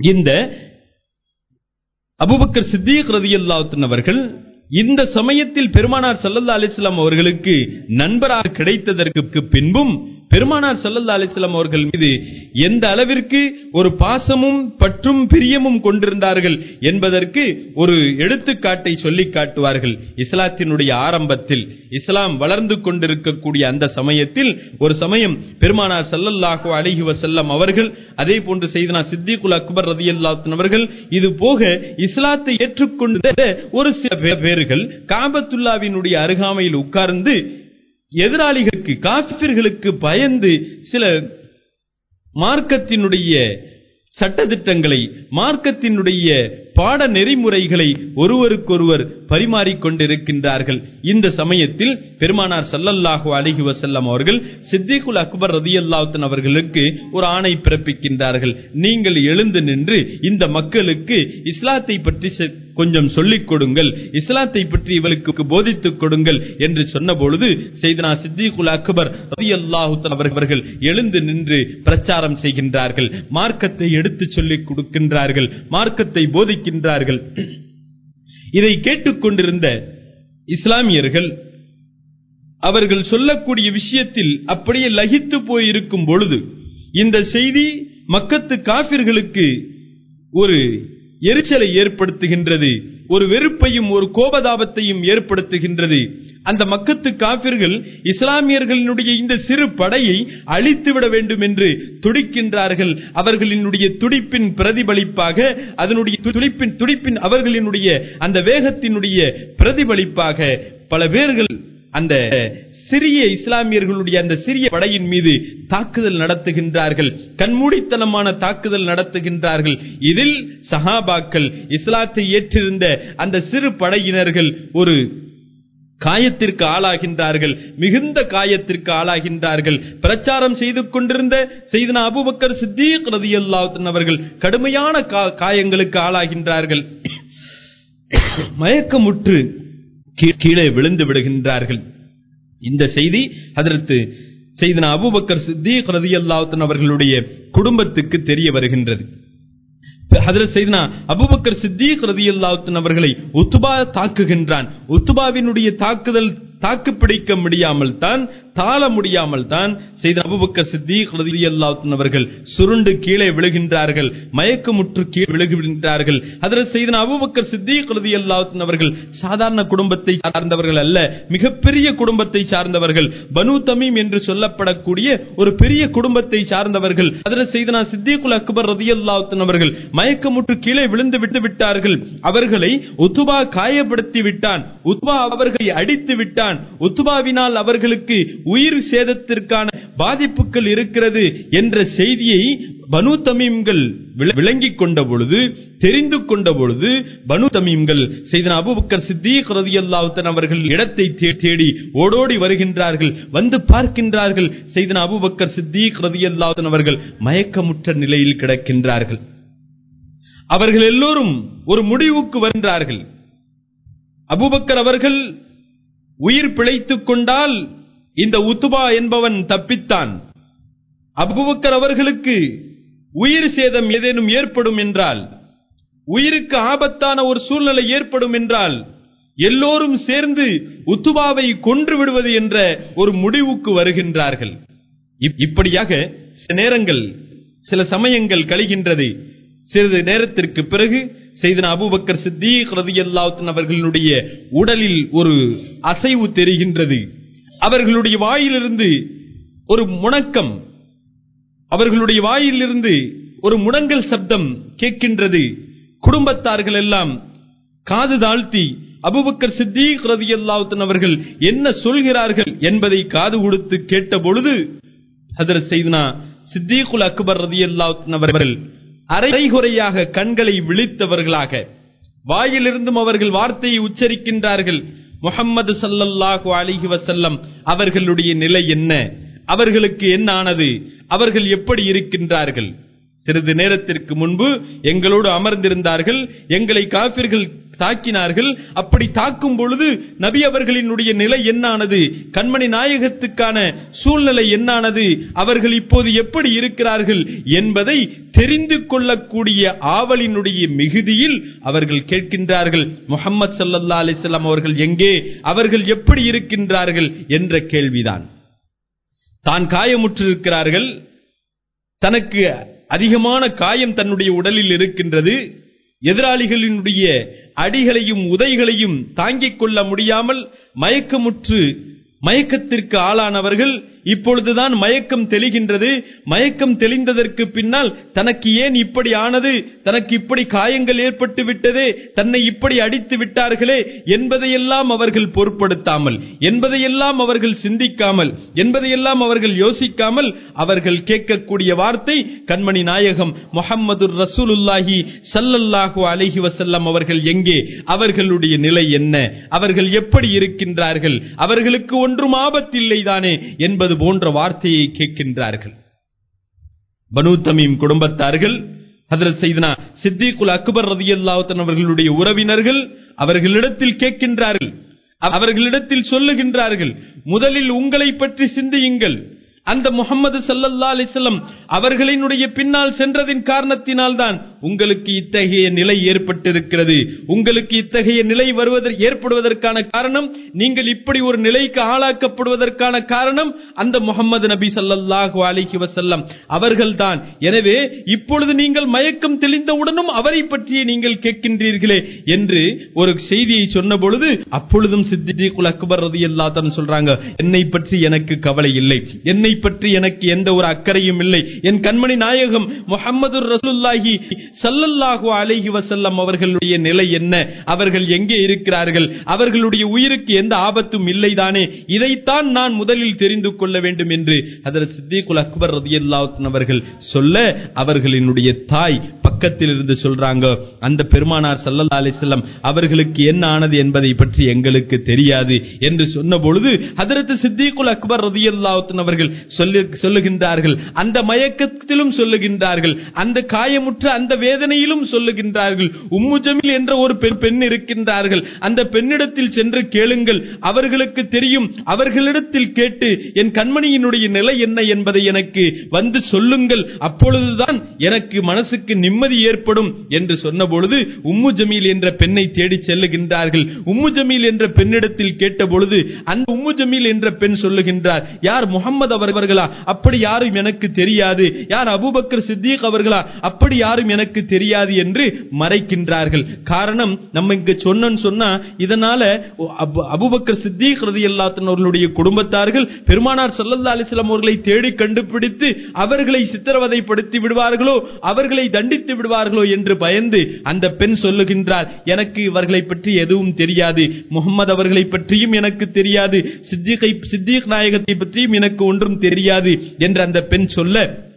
இந்த அபூபக்கர் சித்திக் ரதி தஆலா அவர்கள் இந்த சமயத்தில் பெருமானார் சல்லல்லா அலிஸ்லாம் அவர்களுக்கு நண்பராக கிடைத்ததற்கு பின்பும் பெருமானார் சல்லல்லா அலிஸ்லாம் அவர்கள் மீது எந்த அளவிற்கு ஒரு பாசமும் பற்றும் பிரியமும் கொண்டிருந்தார்கள் என்பதற்கு ஒரு எடுத்துக்காட்டை சொல்லி காட்டுவார்கள். இஸ்லாத்தினுடைய ஆரம்பத்தில் இஸ்லாம் வளர்ந்து கொண்டிருக்கக்கூடிய அந்த சமயத்தில் ஒரு சமயம் பெருமானார் ஸல்லல்லாஹு அலைஹி வசல்லம் அவர்கள் அதே போன்று செய்தனா சித்திகுல் அக்பர் ரதி அல்லாத்தின் அவர்கள் இது போக இஸ்லாத்தை ஏற்றுக்கொண்ட ஒரு சில பேர்கள் காபத்துல்லாவினுடைய அருகாமையில் உட்கார்ந்து எதிராளிகளுக்கு காபிர்களுக்கு பயந்து சில மார்க்கத்தினுடைய சட்டத்திட்டங்களை மார்க்கத்தினுடைய பாட நெறிமுறைகளை ஒருவருக்கொருவர் பரிமாறிக்கொண்டிருக்கின்றார்கள். இந்த சமயத்தில் பெருமானார் சல்லல்லாஹோ அலிஹி வசல்லம் அவர்கள் சித்திகுல் அக்பர் ரதி அல்லாத்தன் அவர்களுக்கு ஒரு ஆணை பிறப்பிக்கின்றார்கள். நீங்கள் எழுந்து நின்று இந்த மக்களுக்கு இஸ்லாத்தை பற்றி செ- கொஞ்சம் சொல்லிக் கொடுங்கள். இஸ்லாத்தை பற்றி இவளுக்கு போதித்துக் கொடுங்கள் என்று சொன்னபொழுது செய்தனா சித்திகுல் அக்பர் ரலியல்லாஹு தஆலா அவர்கள் எழுந்து நின்று பிரச்சாரம் செய்கின்றார்கள். மார்க்கத்தை எடுத்து சொல்லிக் கொடுக்கின்றார்கள். மார்க்கத்தை போதி கொண்டிருக்கின்றார்கள். இதை கேட்டுக்கொண்டிருந்த இஸ்லாமியர்கள் அவர்கள் சொல்லக்கூடிய விஷயத்தில் அப்படியே லகித்து போயிருக்கும் பொழுது இந்த செய்தி மக்கத்து காபிர்களுக்கு ஒரு எரிச்சலை ஏற்படுத்துகின்றது ஒரு வெறுப்பையும் ஒரு கோபதாபத்தையும் ஏற்படுத்துகின்றது. அந்த மக்கத்து காபிர்கள் இஸ்லாமியர்களினுடைய இந்த சிறு படையை அழித்துவிட வேண்டும் என்று துடிக்கின்றார்கள். அவர்களினுடைய துடிப்பின் பிரதிபலிப்பாக அதனுடைய துடிப்பின் துடிப்பின் அவர்களினுடைய அந்த வேகத்தினுடைய பிரதிபலிப்பாக பல பேர்கள் அந்த சிறிய இஸ்லாமியர்களுடைய அந்த சிறிய படையின் மீது தாக்குதல் நடத்துகின்றார்கள். கண்மூடித்தனமான தாக்குதல் நடத்துகின்றார்கள். இதில் சஹாபாக்கள் இஸ்லாத்தை ஏற்றிருந்த அந்த சிறு படையினர்கள் ஒரு காயத்திற்கு ஆளாகின்றார்கள் மிகுந்த காயத்திற்கு ஆளாகின்றார்கள். பிரச்சாரம் செய்து கொண்டிருந்த செய்தனா அபுபக்கர் சித்தீக் ரதி அல்லாத்தன் அவர்கள் கடுமையான கா- காயங்களுக்கு ஆளாகின்றார்கள். மயக்கமுற்று கீழே விழுந்து விடுகின்றார்கள். இந்த செய்தி அதற்கு செய்தனா அபுபக்கர் சித்தீக் ரதி அல்லாத்தன் அவர்களுடைய குடும்பத்துக்கு தெரிய வருகின்றது. ஹதரத் செய்தனா அபூபக்கர் சித்தீக் ரதி அன்ஹு அவர்களை உத்துபா தாக்குகின்றான். உத்துபாவினுடைய தாக்குதல் தாக்கு பிடிக்க முடியாமல் தான் தாழ முடியாமல் தான் செய்த அபூபக்கர் சித்திக் அவர்கள் சுருண்டு கீழே விழுகின்றார்கள் மயக்கமுற்று கீழே விழுகின்றார்கள். அதில் செய்த அபுபக்கர் சித்திக் அவர்கள் சாதாரண குடும்பத்தை சார்ந்தவர்கள் அல்ல மிகப்பெரிய குடும்பத்தை சார்ந்தவர்கள். பனு தமீம் என்று சொல்லப்படக்கூடிய ஒரு பெரிய குடும்பத்தை சார்ந்தவர்கள். அதில் செய்தனா சித்திகுல் அக்பர் ரதி அவர்கள் மயக்கமுற்று கீழே விழுந்து விட்டு விட்டார்கள். அவர்களை உத்துபா காயப்படுத்தி விட்டான். உத்துபா அவர்களை அடித்து விட்டான். உத்துபாவினால் அவர்களுக்கு உயிர் சேதத்திற்கான பாதிப்புகள் இருக்கிறது என்ற செய்தியை பனு தமீம்கள் விள- விளங்கிக் கொண்ட பொழுது தெரிந்து கொண்ட பொழுது பனு தமீம்கள் செய்தன அபுபக்கர் சித்தீக் ரதியல்லாவுத்தன் அவர்கள் இடத்தை தேடி ஓடோடி வருகின்றார்கள் வந்து பார்க்கின்றார்கள். செய்தன அபுபக்கர் சித்தீக் ரதியல்லாவுத்தன் அவர்கள் மயக்கமுற்ற நிலையில் கிடக்கின்றார்கள். அவர்கள் எல்லோரும் ஒரு முடிவுக்கு வருகின்றார்கள் அபுபக்கர் அவர்கள் உயிர் பிழைத்துக் கொண்டால் இந்த உத்துபா என்பவன் தப்பித்தான். அபுபக்கர் அவர்களுக்கு உயிர் சேதம் ஏதேனும் ஏற்படும் என்றால் உயிருக்கு ஆபத்தான ஒரு சூழ்நிலை ஏற்படும் என்றால் எல்லோரும் சேர்ந்து உத்துபாவை கொன்று விடுவது என்ற ஒரு முடிவுக்கு வருகின்றார்கள். இப்- இப்படியாக சில நேரங்கள் சில சமயங்கள் கழிகின்றது. சிறிது நேரத்திற்கு பிறகு செய்தன அபூபக்கர் சித்தீக் ரதியல்லாஹு அவர்களுடைய உடலில் ஒரு அசைவு தெரிகின்றது. அவர்களுடைய வாயிலிருந்து ஒரு முணக்கம் அவர்களுடைய வாயிலிருந்து ஒரு முடங்கல் சப்தம் கேட்கின்றது. குடும்பத்தார்கள் எல்லாம் காது தாழ்த்தி அபுபக்கர் சித்தீக் ரதியல்லாஹு அவர்கள் என்ன சொல்கிறார்கள் என்பதை காது கொடுத்து கேட்ட பொழுது ஹதரத் செய்தனா சித்தீகுல் அக்பர் ரதி ரதியல்லாஹு அவர்கள் அரைகுறையாக கண்களை விழித்தவர்களாக வாயிலிருந்தும் அவர்கள் வார்த்தையை உச்சரிக்கின்றார்கள். முகம்மது சல்லல்லாஹு அலிஹி வசல்லம் அவர்களுடைய நிலை என்ன? அவர்களுக்கு என்ன ஆனது அவர்கள் எப்படி இருக்கின்றார்கள்? சிறிது நேரத்திற்கு முன்பு எங்களோடு அமர்ந்திருந்தார்கள். எங்களை காபிர்கள் தாக்கினார்கள். அப்படி தாக்கும் பொழுது நபி அவர்களினுடைய நிலை என்னானது? கண்மணி நாயகத்துக்கான சூழ்நிலை என்னானது? அவர்கள் இப்போது எப்படி இருக்கிறார்கள் என்பதை தெரிந்து கொள்ளக்கூடிய ஆவலினுடைய மிகுதியில் அவர்கள் கேட்கின்றார்கள். முகமது சல்லா அலிஸ்லாம் அவர்கள் எங்கே? அவர்கள் எப்படி இருக்கின்றார்கள் என்ற கேள்விதான். தான் காயமுற்றிருக்கிறார்கள். தனக்கு அதிகமான காயம் தன்னுடைய உடலில் இருக்கின்றது. எதிராளிகளினுடைய அடிகளையும் உதைகளையும் தாங்கிக் கொள்ள முடியாமல் மயக்கமுற்று மயக்கத்திற்கு ஆளானவர்கள் இப்பொழுதுதான் மயக்கம் தெளிகின்றது. மயக்கம் தெளிந்ததற்கு பின்னால் தனக்கு ஏன் இப்படி ஆனது? தனக்கு இப்படி காயங்கள் ஏற்பட்டு விட்டதே? தன்னை இப்படி அடித்து விட்டார்களே? என்பதையெல்லாம் அவர்கள் பொருட்படுத்தாமல் என்பதையெல்லாம் அவர்கள் சிந்திக்காமல் என்பதையெல்லாம் அவர்கள் யோசிக்காமல் அவர்கள் கேட்கக்கூடிய வார்த்தை கண்மணி நாயகம் முஹம்மது ரசூலுல்லாஹி சல்லல்லாஹு அலஹி வசல்லம் அவர்கள் எங்கே? அவர்களுடைய நிலை என்ன? அவர்கள் எப்படி இருக்கின்றார்கள்? அவர்களுக்கு ஒன்றும் ஆபத்தில்லைதானே? தானே என்பது போன்ற வார்த்தையை கேட்கின்றார்கள். பனு குடும்பத்தார்கள் ஹதரத் செய்தனா சித்திகுல் அக்பர் ரதி ரதியல்லாஹு அவர்களுடைய உறவினர்கள் அவர்களிடத்தில் கேட்கின்றார்கள். அவர்களிடத்தில் சொல்லுகின்றார்கள் முதலில் உங்களை பற்றி சிந்தியுங்கள். அந்த முகமது சல்லல்லா அலிசல்லம் அவர்களினுடைய பின்னால் சென்றதின் காரணத்தினால் தான் உங்களுக்கு இத்தகைய நிலை ஏற்பட்டிருக்கிறது. உங்களுக்கு இத்தகைய நிலை வருவதற்கு ஏற்படுவதற்கான காரணம் நீங்கள் இப்படி ஒரு நிலைக்கு ஆளாக்கப்படுவதற்கான காரணம் அந்த முகமது நபி சல்லல்லாஹு அலிஹி வசல்லம் அவர்கள்தான். எனவே இப்பொழுது நீங்கள் மயக்கம் தெளிந்தவுடனும் அவரை பற்றியே நீங்கள் கேட்கின்றீர்களே என்று ஒரு செய்தியை சொன்ன பொழுது அப்பொழுதும் சித்திகுல் அக்பர் ரதி தான் சொல்றாங்க என்னை பற்றி எனக்கு கவலை இல்லை. என்னை பற்றி எனக்கு எந்த ஒரு அக்கறையும் இல்லை. என் கண்மணி நாயகம் முகமது ரசூல்லாஹி சல்லல்லாஹு அலஹி வசல்லம் அவர்களுடைய நிலை என்ன? அவர்கள் எங்கே இருக்கிறார்கள்? அவர்களுடைய உயிருக்கு எந்த ஆபத்தும் இல்லைதானே? இதைத்தான் நான் முதலில் தெரிந்து கொள்ள வேண்டும் என்று அதில் சித்திகுல் அக்பர் ரதியல்லாஹு அவர்கள் சொல்ல அவர்களினுடைய தாய் பக்கத்தில் இருந்து சொல்றாங்க அந்த பெருமானார் சல்லல்லா அலிசல்லம் அவர்களுக்கு என்ன ஆனது என்பதை பற்றி எங்களுக்கு தெரியாது என்று சொன்ன பொழுது அதற்கு சித்திகுல் அக்பர் ரதியல்லாஹு அவர்கள் சொல்லு சொல்லுகின்றார்கள். அந்த மயக்கத்திலும் சொல்லுகின்றார்கள். அந்த காயமுற்ற அந்த வேதனையிலும் சொல்லுகின்றார்கள். உம்மு ஜமீல் என்ற ஒரு பெண் இருக்கின்றார்கள். அந்த பெண்ணிடத்தில் சென்று கேளுங்கள். அவர்களுக்கு தெரியும். அவர்களிடத்தில் கேட்டு என் கண்மணியினுடைய நிலை என்ன என்பதை எனக்கு வந்து சொல்லுங்கள். அப்பொழுதுதான் எனக்கு மனசுக்கு நிம்மதி ஏற்படும் என்று சொன்ன பொழுது உம்மு ஜமீல் என்ற பெண்ணை தேடி செல்லுகின்றார்கள். உம்மு ஜமீல் என்ற பெண்ணிடத்தில் கேட்ட பொழுது அந்த உம்மு ஜமீல் என்ற பெண் சொல்லுகின்றார் யார் முகமது அவர்களா? அப்படி யாரும் எனக்கு தெரியாது. யார் அபூபக்கர் சித்திக் அவர்களா? அப்படி யாரும் எனக்கு தெரியாது என்று மறைக்கின்றார்கள். காரணம் நம்ம இங்க சொன்னன்னு சொன்னா இதனால அபுபக்கர் சித்திக் ரதி அவர்களுடைய குடும்பத்தார்கள் பெருமானார் சல்லல்லா அலிஸ்லாம் அவர்களை தேடி கண்டுபிடித்து அவர்களை சித்திரவதைப்படுத்தி விடுவார்களோ அவர்களை தண்டித்து விடுவார்களோ என்று பயந்து அந்த பெண் சொல்லுகின்றார் எனக்கு இவர்களை பற்றி எதுவும் தெரியாது. முகமது அவர்களை பற்றியும் எனக்கு தெரியாது. சித்திகை சித்திக் நாயகத்தை பற்றியும் எனக்கு ஒன்றும் தெரியாது. என்று அந்த பெண் சொல்ல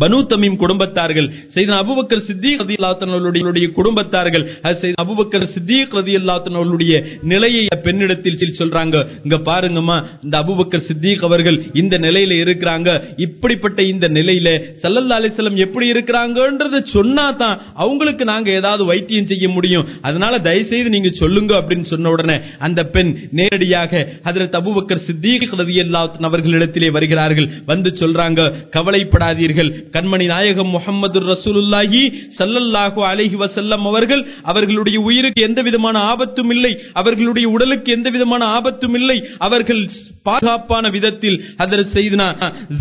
பனு தமீம் குடும்பத்தார்கள் செய்த அபுபக்கர் சித்திக் ரதி அவர்களுடைய குடும்பத்தார்கள் அது அபுபக்கர் சித்திக் ரதி அவர்களுடைய நிலையை பெண்ணிடத்தில் சொல்லி சொல்றாங்க. இங்க பாருங்கம்மா இந்த அபுபக்கர் சித்திக் அவர்கள் இந்த நிலையில இருக்கிறாங்க. இப்படிப்பட்ட இந்த நிலையில சல்லல்லா அலிஸ்லம் எப்படி இருக்கிறாங்கன்றத சொன்னா தான் அவங்களுக்கு நாங்க ஏதாவது வைத்தியம் செய்ய முடியும். அதனால தயவு செய்து நீங்க சொல்லுங்க அப்படின்னு சொன்ன உடனே அந்த பெண் நேரடியாக அதில் அபுபக்கர் சித்திக் ரதி அவர்களிடத்திலே வருகிறார்கள். வந்து சொல்றாங்க கவலைப்படாதீர்கள். கண்மணி நாயகம் முகமது ரசூலுல்லாஹி சல்லல்லாஹு அலஹி வசல்லம் அவர்கள் அவர்களுடைய உயிருக்கு எந்த விதமான ஆபத்தும் இல்லை அவர்களுடைய உடலுக்கு எந்த விதமான ஆபத்தும் இல்லை அவர்கள் பாதுகாப்பான விதத்தில் அதர் செய்தனா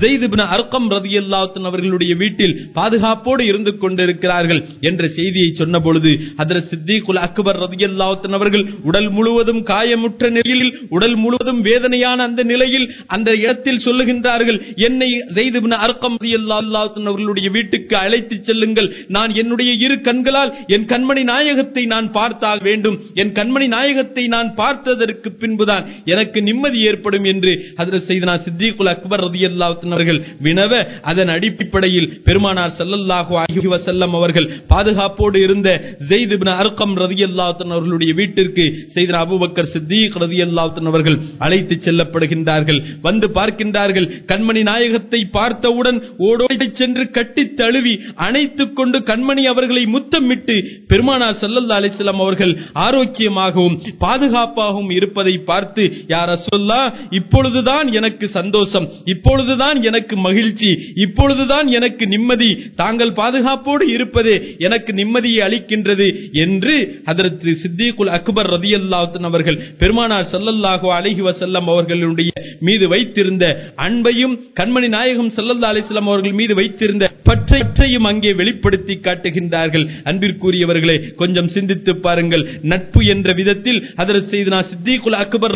ஜெயித் அர்க்கம் ரதி அல்லாத்தன் அவர்களுடைய வீட்டில் பாதுகாப்போடு இருந்து கொண்டிருக்கிறார்கள் என்ற செய்தியை சொன்ன பொழுது அதர் சித்திகுல் அக்பர் ரதி அல்லாத்தன் அவர்கள் உடல் முழுவதும் காயமுற்ற நிலையில் உடல் முழுவதும் வேதனையான அந்த நிலையில் அந்த இடத்தில் சொல்லுகின்றார்கள் என்னை ஜெயிதிபின் அர்க்கம் ரதி அல்லா ரதியல்லாஹு அவர்களுடைய வீட்டுக்கு அழைத்து செல்லுங்கள். நான் என்னுடைய இரு கண்களால் என் கண்மணி நாயகத்தை நான் பார்த்தாக வேண்டும். என் கண்மணி நாயகத்தை நான் பார்த்ததற்கு பின்புதான் எனக்கு நிம்மதி ஏற்படும் என்று ஹதரத் செய்தனா சித்திகுல் அக்பர் ரதி அல்லாத்தின் அவர்கள் வினவ அதன் அடிப்படையில் பெருமானார் ஸல்லல்லாஹு அலைஹி வசல்லம் அவர்கள் பாதுகாப்போடு இருந்த ஜெயித் இப்னு அர்கம் ரதியல்லாஹு அவர்களுடைய வீட்டிற்கு செய்தனா அபுபக்கர் சித்திக் ரதி ரதியல்லாஹு அவர்கள் அழைத்து செல்லப்படுகின்றார்கள். வந்து பார்க்கின்றார்கள். கண்மணி நாயகத்தை பார்த்தவுடன் ஓடோடி சென்று கட்டி தழுவி அணைத்துக் கொண்டு கண்மணி அவர்களை முத்தமிட்டு பெருமானா சல்லல்லா அலிஸ்லாம் அவர்கள் ஆரோக்கியமாகவும் பாதுகாப்பாகவும் இருப்பதை பார்த்து யார் சொல்லா இப்பொழுதுதான் எனக்கு சந்தோஷம் இப்பொழுதுதான் எனக்கு மகிழ்ச்சி இப்பொழுதுதான் எனக்கு நிம்மதி தாங்கள் பாதுகாப்போடு இருப்பதே எனக்கு நிம்மதியை அளிக்கின்றது என்று அதற்கு சித்திகுல் அக்பர் ரதியல்லாஹு அவர்கள் பெருமானார் ஸல்லல்லாஹு அலைஹி வசல்லம் அவர்களுடைய மீது வைத்திருந்த அன்பையும் கண்மணி நாயகம் சல்லல்லா அலிஸ்லாம் அவர்கள் மீது வைத்து வைத்திருந்த பற்றையும் அங்கே வெளிப்படுத்தி காட்டுகின்றார்கள். அன்பிற்குரியவர்களே கொஞ்சம் சிந்தித்து பாருங்கள். நட்பு என்ற விதத்தில் அதற்கு செய்தனா சித்திகுல் அக்பர்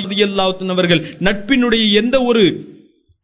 அவர்கள் நட்பினுடைய எந்த ஒரு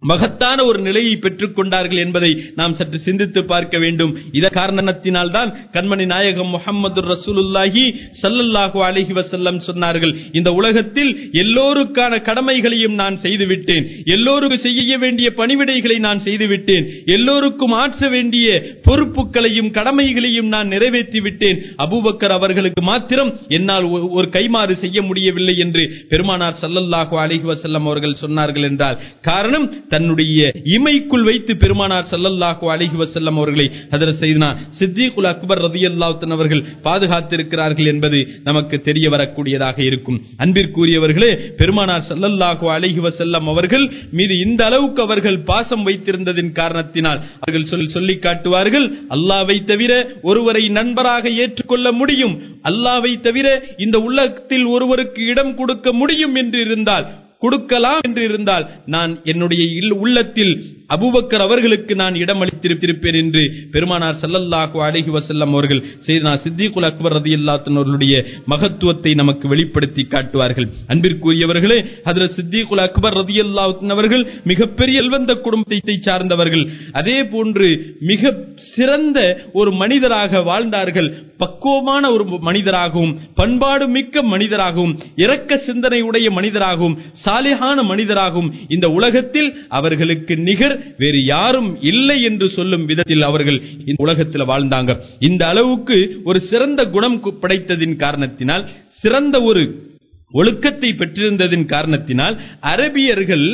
மகத்தான ஒரு நிலையை பெற்றுக் கொண்டார்கள் என்பதை நாம் சற்று சிந்தித்து பார்க்க வேண்டும். இத காரணத்தினால் தான் கண்மணி நாயகம் முகமது ரசூலுல்லாஹி சல்லல்லாஹு அலஹி வசல்லம் சொன்னார்கள் இந்த உலகத்தில் எல்லோருக்கான கடமைகளையும் நான் செய்துவிட்டேன். எல்லோருக்கும் செய்ய வேண்டிய பணிவிடைகளை நான் செய்துவிட்டேன். எல்லோருக்கும் ஆற்ற வேண்டிய பொறுப்புகளையும் கடமைகளையும் நான் நிறைவேற்றி விட்டேன் அபூபக்கர் அவர்களுக்கு மாத்திரம் என்னால் ஒரு கைமாறு செய்ய முடியவில்லை என்று பெருமானார் சல்லல்லாஹு அலஹி வசல்லம் அவர்கள் சொன்னார்கள் என்றால் காரணம் தன்னுடைய இமைக்குள் வைத்து பெருமானார் ஸல்லல்லாஹு அலைஹி வஸல்லம் அவர்களை அதில் செய்தனா சித்திகுல் அக்பர் ரதி தஆலா அவர்கள் பாதுகாத்திருக்கிறார்கள் என்பது நமக்கு தெரிய வரக்கூடியதாக இருக்கும். அன்பிற்குரியவர்களே பெருமானார் ஸல்லல்லாஹு அழகிவ வஸல்லம் அவர்கள் மீது இந்த அளவுக்கு அவர்கள் பாசம் வைத்திருந்ததின் காரணத்தினால் அவர்கள் சொல்லி சொல்லி காட்டுவார்கள் அல்லாவை தவிர ஒருவரை நண்பராக ஏற்றுக்கொள்ள முடியும். அல்லாவை தவிர இந்த உள்ளத்தில் ஒருவருக்கு இடம் கொடுக்க முடியும் என்று இருந்தால் கொடுக்கலாம் என்று இருந்தால் நான் என்னுடைய இல்- உள்ளத்தில் அபுபக்கர் அவர்களுக்கு நான் இடம் அளித்திருப்பேன் என்று பெருமானார் ஸல்லல்லாஹு அழகி வசல்லம் அவர்கள் செய்தனா சித்திகுல் அக்பர் ரதி அவர்களுடைய மகத்துவத்தை நமக்கு வெளிப்படுத்தி காட்டுவார்கள். அன்பிற்குரியவர்களே அதில் சித்திகுல் அக்பர் ரதியல்லாஹு அவர்கள் மிகப்பெரிய செல்வந்த குடும்பத்தை சார்ந்தவர்கள். அதே போன்று மிக சிறந்த ஒரு மனிதராக வாழ்ந்தார்கள். பக்குவமான ஒரு மனிதராகவும் பண்பாடு மிக்க மனிதராகவும் இரக்க சிந்தனை உடைய மனிதராகவும் சாலிகான மனிதராகவும் இந்த உலகத்தில் அவர்களுக்கு நிகர் வேறு யாரும் இல்லை என்று சொல்லும் விதத்தில் அவர்கள் இந்த உலகத்தில் வாழ்ந்தாங்க. இந்த அளவுக்கு ஒரு சிறந்த குணம் படைத்ததின் காரணத்தினால் சிறந்த ஒரு ஒழுக்கத்தை பெற்றிருந்ததின் காரணத்தினால் அரபியர்கள்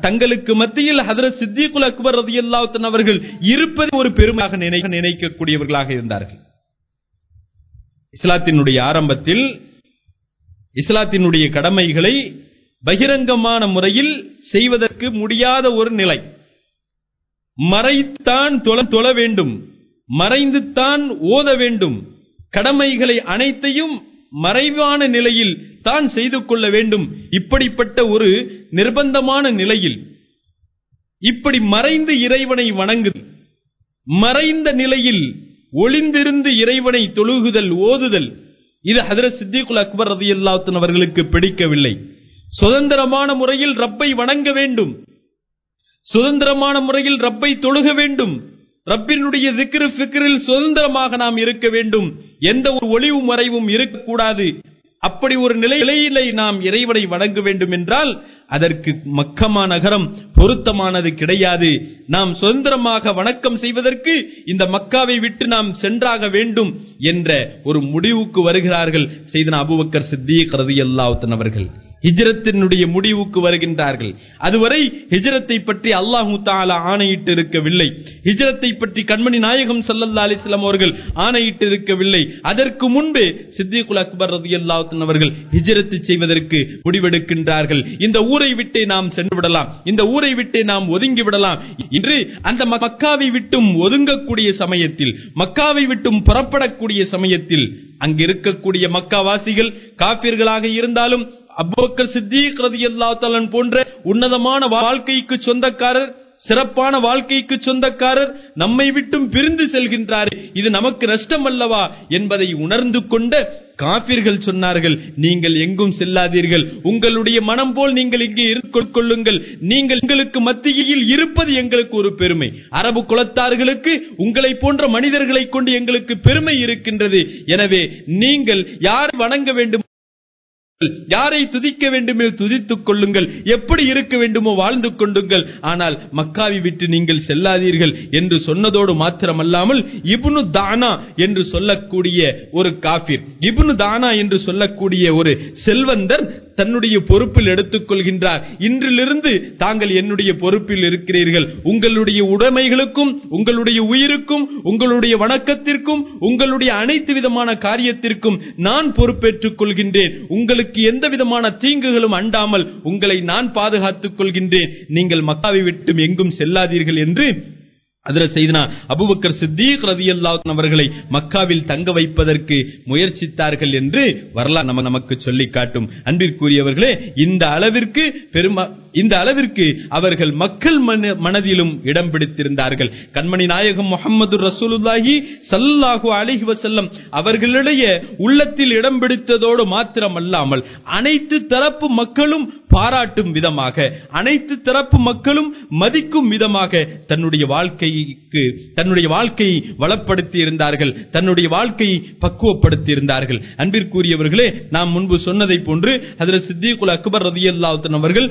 தங்களுக்கு மத்தியில் ஹதரத் சித்திகுல் அக்பர் ரதி அல்லாத்தன் அவர்கள் இருப்பதை ஒரு பெருமையாக நினைக்க நினைக்கக்கூடியவர்களாக இருந்தார்கள். இஸ்லாத்தினுடைய ஆரம்பத்தில் இஸ்லாத்தினுடைய கடமைகளை பகிரங்கமான முறையில் செய்வதற்கு முடியாத ஒரு நிலை. மறைத்தான் தொழ தொழ வேண்டும். மறைந்துத்தான் ஓத வேண்டும். கடமைகளை அனைத்தையும் மறைவான நிலையில் தான் செய்து கொள்ள வேண்டும். இப்படிப்பட்ட ஒரு நிர்பந்தமான நிலையில். இப்படி மறைந்து இறைவனை வணங்குதல். மறைந்த நிலையில் ஒளிந்திருந்து இறைவனை தொழுகுதல் ஓதுதல். இது ஹதரத் சித்திகுல் அக்பர் ரதியல்லாஹு அவர்களுக்கு பிடிக்கவில்லை. சுதந்திரமான முறையில் ரப்பை வணங்க வேண்டும். சுதந்திரமான முறையில் ரப்பை தொழுக வேண்டும். ரப்பினுடைய சிக்கிரு ஃபிக்கிரில் சுதந்திரமாக நாம் இருக்க வேண்டும். எந்த ஒரு ஒளிவு மறைவும் இருக்கக்கூடாது. அப்படி ஒரு நிலையிலே நாம் இறைவனை வணங்க வேண்டும் என்றால் அதற்கு மக்கமா நகரம் பொருத்தமானது கிடையாது. நாம் சுதந்திரமாக வணக்கம் செய்வதற்கு இந்த மக்காவை விட்டு நாம் சென்றாக வேண்டும் என்ற ஒரு முடிவுக்கு வருகிறார்கள். செய்தன அபுபக்கர் சித்திக் அல்லாவுத்தன் அவர்கள். ஹிஜரத்தினுடைய முடிவுக்கு வருகின்றார்கள். அதுவரை ஹிஜரத்தை பற்றி அல்லாஹூ தாலா ஆணையிட்டு இருக்கவில்லை ஹிஜரத்தை பற்றி கண்மணி நாயகம் சல்லல்லா அலிஸ்லாம் அவர்கள் ஆணையிட்டு இருக்கவில்லை அதற்கு முன்பே சித்திகுல் அக்பர் ரதி அவர்கள் ஹிஜரத்து செய்வதற்கு முடிவெடுக்கின்றார்கள். இந்த ஊரை விட்டே நாம் சென்று விடலாம். இந்த ஊரை விட்டே நாம் ஒதுங்கி விடலாம். இன்று அந்த மக்காவை விட்டும் ஒதுங்கக்கூடிய சமயத்தில் மக்காவை விட்டும் புறப்படக்கூடிய சமயத்தில் அங்கிருக்கக்கூடிய மக்காவாசிகள் காப்பீர்களாக இருந்தாலும் அபுபக்கர் சித்திக் ரதியல்லாஹு தஆலா போன்ற உன்னதமான வாழ்க்கைக்கு சொந்தக்காரர் சிறப்பான வாழ்க்கைக்கு சொந்தக்காரர் நம்மை விட்டும் பிரிந்து செல்கின்றார் இது நமக்கு நஷ்டம் அல்லவா என்பதை உணர்ந்து கொண்ட காபிர்கள் சொன்னார்கள் நீங்கள் எங்கும் செல்லாதீர்கள். உங்களுடைய மனம் போல் நீங்கள் இங்கே இருந்து கொள்ளுங்கள். நீங்கள் எங்களுக்கு மத்தியில் இருப்பது எங்களுக்கு ஒரு பெருமை. அரபு குலத்தார்களுக்கு உங்களை போன்ற மனிதர்களை கொண்டு எங்களுக்கு பெருமை இருக்கின்றது. எனவே நீங்கள் யார் வணங்க வேண்டும் யாரை துதிக்க வேண்டுமே துதித்துக் கொள்ளுங்கள். எப்படி இருக்க வேண்டுமோ வாழ்ந்து கொண்டுங்கள் ஆனால் மக்காவை விட்டு நீங்கள் செல்லாதீர்கள் என்று சொன்னதோடு மாத்திரமல்லாமல் இப்னு தானா என்று சொல்லக்கூடிய ஒரு காபிர் இப்னு தானா என்று சொல்லக்கூடிய ஒரு செல்வந்தர் தன்னுடைய பொறுப்பில் எடுத்துக் கொள்கின்றார் இன்றிலிருந்து தாங்கள் என்னுடைய பொறுப்பில் இருக்கிறீர்கள். உங்களுடைய உடைமைகளுக்கும் உங்களுடைய உயிருக்கும் உங்களுடைய வணக்கத்திற்கும் உங்களுடைய அனைத்து விதமான காரியத்திற்கும் நான் பொறுப்பேற்றுக் கொள்கின்றேன். உங்களுக்கு எந்த விதமான தீங்குகளும் அண்டாமல் உங்களை நான் பாதுகாத்துக் கொள்கின்றேன். நீங்கள் மக்காவை விட்டு எங்கும் செல்லாதீர்கள் என்று அதுல செய்தனா அபுபக்கர் சித்தீக் ரதியல்லாஹு அவர்களை மக்காவில் தங்க வைப்பதற்கு முயற்சித்தார்கள் என்று வரலாறு நம்ம நமக்கு சொல்லி காட்டும். அன்பிற்குரியவர்களே இந்த அளவிற்கு பெருமா இந்த அளவிற்கு அவர்கள் மக்கள் மன- மனதிலும் இடம் பிடித்திருந்தார்கள். கண்மணி நாயகம் முகமது ரசூலுல்லாஹி சல்லாஹு அலிஹி வசல்லம் அவர்களுடைய உள்ளத்தில் இடம் பிடித்ததோடு மாத்திரமல்லாமல் அனைத்து தரப்பு மக்களும் பாராட்டும் விதமாக அனைத்து தரப்பு மக்களும் மதிக்கும் விதமாக தன்னுடைய வாழ்க்கைக்கு தன்னுடைய வாழ்க்கையை வளப்படுத்தி இருந்தார்கள் தன்னுடைய வாழ்க்கையை பக்குவப்படுத்தி இருந்தார்கள் அன்பிற்குரியவர்களே நாம் முன்பு சொன்னதை போன்று அதில் சித்திகுல் அக்பர் ரதியல்லாஹு அவர்கள்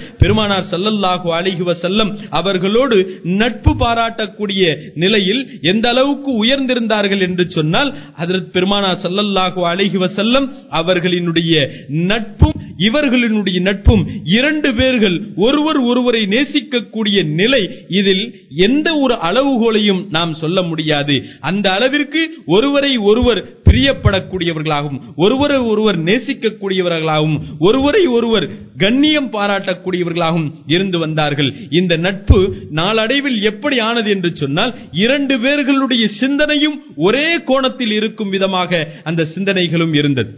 பெருமானார் ஸல்லல்லாஹு அலைஹி வஸல்லம் அவர்களோடு நட்பு பாராட்டக்கூடிய நிலையில் எந்த அளவுக்கு உயர்ந்திருந்தார்கள் என்று சொன்னால் அதற்கு பெருமானார் ஸல்லல்லாஹு அலைஹி வஸல்லம் அவர்களினுடைய நட்பும் இவர்களினுடைய நட்பும் இரண்டு பேர்கள் ஒருவர் ஒருவரை நேசிக்கக்கூடிய நிலை இதில் எந்த ஒரு அளவுகோலையும் நாம் சொல்ல முடியாது. அந்த அளவிற்கு ஒருவரை ஒருவர் பிரியப்படக்கூடியவர்களாகவும் ஒருவரை ஒருவர் நேசிக்கக்கூடியவர்களாகவும் ஒருவரை ஒருவர் கண்ணியம் பாராட்டக்கூடியவர்களாகவும் இருந்து வந்தார்கள். இந்த நட்பு நாளடைவில் எப்படி ஆனது என்று சொன்னால் இரண்டு பேர்களுடைய சிந்தனையும் ஒரே கோணத்தில் இருக்கும் விதமாக அந்த சிந்தனைகளும் இருந்தது.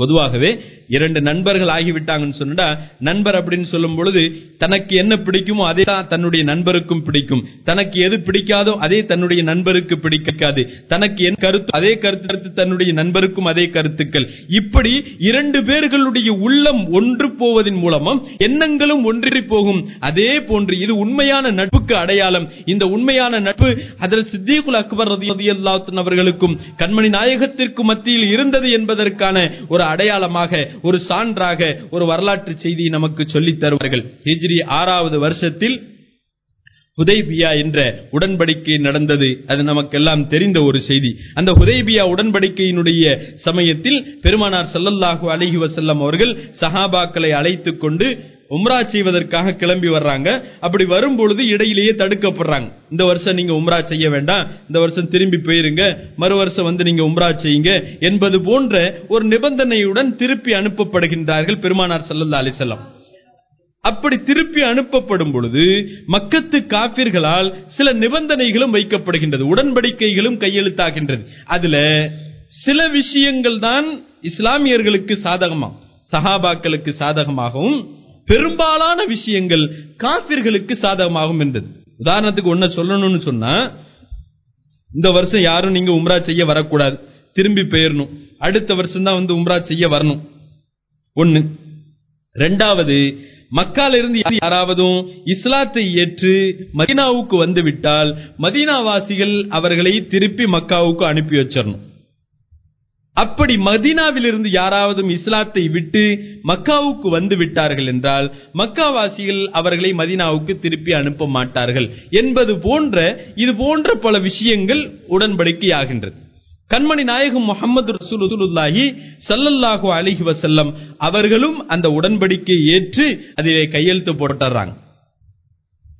பொதுவாகவே இரண்டு நண்பர்கள் ஆகிவிட்டாங்கன்னு சொன்னா நண்பர் அப்படின்னு சொல்லும் பொழுது தனக்கு என்ன பிடிக்குமோ அதே தான் தன்னுடைய நண்பருக்கும் பிடிக்கும். தனக்கு எது பிடிக்காதோ அதே தன்னுடைய நண்பருக்கு பிடிக்காது. தனக்கு என் கருத்து அதே கருத்து தன்னுடைய நண்பருக்கும் அதே கருத்துக்கள். இப்படி இரண்டு பேர்களுடைய உள்ளம் ஒன்று போவதன் மூலமும் எண்ணங்களும் ஒன்றி போகும். அதே போன்று இது உண்மையான நட்புக்கு அடையாளம். இந்த உண்மையான நட்பு அதில் சித்திகுல் அக்பர் ரதியல்லாஹு அவர்களுக்கும் கண்மணி நாயகத்திற்கும் மத்தியில் இருந்தது என்பதற்கான ஒரு அடையாளமாக ஒரு சான்றாக ஒரு வரலாற்று செய்தி நமக்கு சொல்லித் தருவார்கள். ஹிஜ்ரி ஆறாவது வருஷத்தில் ஹுதைபியா என்ற உடன்படிக்கை நடந்தது. அது நமக்கெல்லாம் தெரிந்த ஒரு செய்தி. அந்த ஹுதைபியா உடன்படிக்கையினுடைய சமயத்தில் பெருமானார் சல்லல்லாஹு அலைஹி வசல்லம் அவர்கள் சஹாபாக்களை அழைத்துக் கொண்டு உம்ரா செய்வதற்காக கிளம்பி வர்றாங்க. அப்படி வரும் பொழுது இடையிலேயே தடுக்கப்படுறாங்க. இந்த வருஷம் நீங்க உம்ரா செய்ய வேண்டாம். இந்த வருஷம் திரும்பி போயிருங்க. மறு வருஷம் வந்து நீங்க உம்ரா செய்யுங்க என்பது போன்ற ஒரு நிபந்தனையுடன் திருப்பி அனுப்பப்படுகின்றார்கள் பெருமானார் ஸல்லல்லாஹு அலிசல்லாம் அப்படி திருப்பி அனுப்பப்படும் பொழுது மக்கத்து காபிர்களால் சில நிபந்தனைகளும் வைக்கப்படுகின்றது. உடன்படிக்கைகளும் கையெழுத்தாகின்றது. அதுல சில விஷயங்கள் தான் இஸ்லாமியர்களுக்கு சாதகமா சஹாபாக்களுக்கு சாதகமாகவும் பெரும்பாலான விஷயங்கள் காபிர்களுக்கு சாதகமாகும் இருந்தது உதாரணத்துக்கு ஒன்ன சொல்லணும்னு சொன்னா இந்த வருஷம் யாரும் நீங்க உம்ரா செய்ய வரக்கூடாது. திரும்பி போயிடணும் அடுத்த வருஷம் தான் வந்து உம்ரா செய்ய வரணும். ஒண்ணு. ரெண்டாவது மக்கால இருந்து யாராவதும் இஸ்லாத்தை ஏற்று மதீனாவுக்கு வந்து விட்டால் மதீனாவாசிகள் அவர்களை திருப்பி மக்காவுக்கு அனுப்பி வச்சிடணும் அப்படி மதீனாவிலிருந்து யாராவது இஸ்லாத்தை விட்டு மக்காவுக்கு வந்து விட்டார்கள் என்றால் மக்காவாசிகள் அவர்களை மதீனாவுக்கு திருப்பி அனுப்ப மாட்டார்கள் என்பது போன்ற இது போன்ற பல விஷயங்கள் உடன்படிக்கை ஆகின்றது கண்மணி நாயகம் முகமது ரசூலுல்லாஹி சல்லல்லாஹு அலிஹி வசல்லம் அவர்களும் அந்த உடன்படிக்கை ஏற்று அதிலே கையெழுத்து போட்டுறாங்க.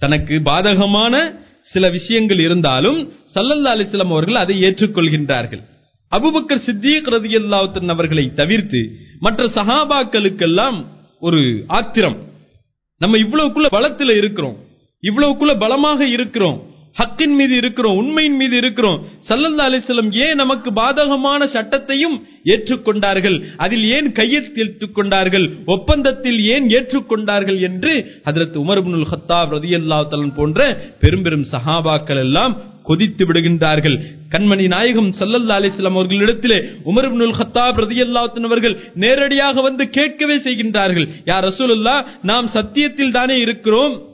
தனக்கு பாதகமான சில விஷயங்கள் இருந்தாலும் சல்லல்லா அலிஸ்லாம் அவர்கள் அதை ஏற்றுக்கொள்கின்றார்கள். அபுபக்கர் சித்திக் ரதியல்லாஹு அவர்களை தவிர்த்து மற்ற சஹாபாக்களுக்கெல்லாம் ஒரு ஆத்திரம். நம்ம இவ்வளவுக்குள்ள பலத்துல இருக்கிறோம். இவ்வளவுக்குள்ள பலமாக இருக்கிறோம். ஹக்கின் மீது இருக்கிறோம் உண்மையின் மீது இருக்கிறோம். சல்லல்லா அலிஸ்லம் ஏன் நமக்கு பாதகமான சட்டத்தையும் ஏற்றுக்கொண்டார்கள்? அதில் ஏன் கையெழுத்திட்டுக் கொண்டார்கள் ஒப்பந்தத்தில் ஏன் ஏற்றுக்கொண்டார்கள் என்று ஹதரத் உமர் இப்னுல் ஹத்தாப் ரதியல்லாஹு தஆலா போன்ற பெரும் பெரும் சஹாபாக்கள் எல்லாம் கொதித்து விடுகின்றார்கள். கண்மணி நாயகம் சல்லல்லா அலிஸ்லாம் அவர்களிடத்திலே உமர் இப்னுல் ஹத்தாப் ரதியல்லாஹு அவர்கள் நேரடியாக வந்து கேட்கவே செய்கின்றார்கள். யார் ரசூலுல்லா நாம் சத்தியத்தில் தானே இருக்கிறோம்.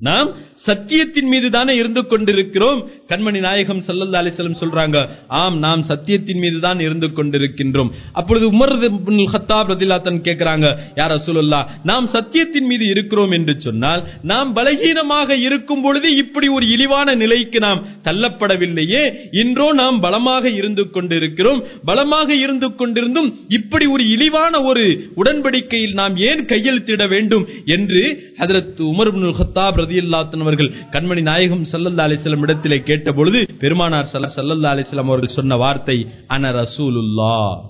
நாம் சத்தியத்தின் மீது தானே இருந்து கொண்டிருக்கிறோம். கண்மணி நாயகம் சல்லல்லா அலிசலம் சொல்றாங்க ஆம் நாம் சத்தியத்தின் மீது தான் இருந்து கொண்டிருக்கின்றோம். அப்பொழுது உமர் இப்னுல் ஹத்தாப் கேட்கிறாங்க யார் ரசூலுல்லா நாம் சத்தியத்தின் மீது இருக்கிறோம் என்று சொன்னால் நாம் பலகீனமாக இருக்கும் பொழுது இப்படி ஒரு இழிவான நிலைக்கு நாம் தள்ளப்படவில்லையே. இன்றோ நாம் பலமாக இருந்து கொண்டிருக்கிறோம். பலமாக இருந்து கொண்டிருந்தும் இப்படி ஒரு இழிவான ஒரு உடன்படிக்கையில் நாம் ஏன் கையெழுத்திட வேண்டும்? என்று ஹதரத் உமர் இப்னுல் ஹத்தாப் அவர்கள் கண்மணி நாயகம் சல்லல்லா அலிசலம் இடத்திலே கேட்ட பொழுது பெருமானார் சல்லல்லா அலிஸ்லாம் அவர்கள் சொன்ன வார்த்தை அன ரசூலுல்லா.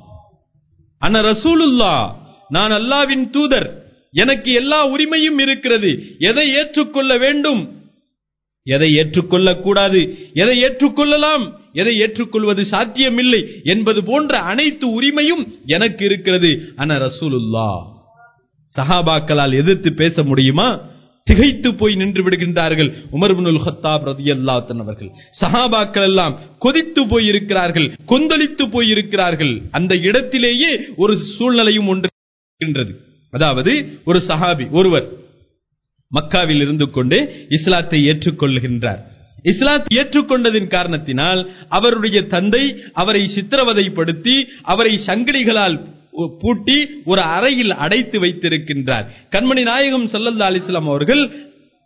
அன ரசூலுல்லா. நான் அல்லாவின் தூதர். எனக்கு எல்லா உரிமையும் இருக்கிறது. எதை ஏற்றுக்கொள்ள வேண்டும்? எதை ஏற்றுக்கொள்ள கூடாது. எதை ஏற்றுக்கொள்ளலாம்? எதை ஏற்றுக்கொள்வது சாத்தியமில்லை. என்பது போன்ற அனைத்து உரிமையும் எனக்கு இருக்கிறது. அன ரசூலுல்லா. சஹாபாக்களால் எதிர்த்து பேச முடியுமா? திகைத்து போய் நின்று விடுகின்றார்கள். உமர்புனுல் ஹத்தாப் ரதி அல்லாத்தன் அவர்கள். சஹாபாக்கள் எல்லாம் கொதித்து போய் இருக்கிறார்கள் கொந்தளித்து போய் இருக்கிறார்கள் அந்த இடத்திலேயே ஒரு சூழ்நிலையும் ஒன்று அதாவது ஒரு சஹாபி ஒருவர் மக்காவில் இருந்து கொண்டு இஸ்லாத்தை ஏற்றுக்கொள்கின்றார். இஸ்லாத்தை ஏற்றுக்கொண்டதின் காரணத்தினால் அவருடைய தந்தை அவரை சித்திரவதைப்படுத்தி அவரை சங்கிலிகளால் பூட்டி ஒரு அறையில் அடைத்து வைத்திருக்கின்றார். கண்மணி நாயகம் சல்லல்லா அலிஸ்லாம் அவர்கள்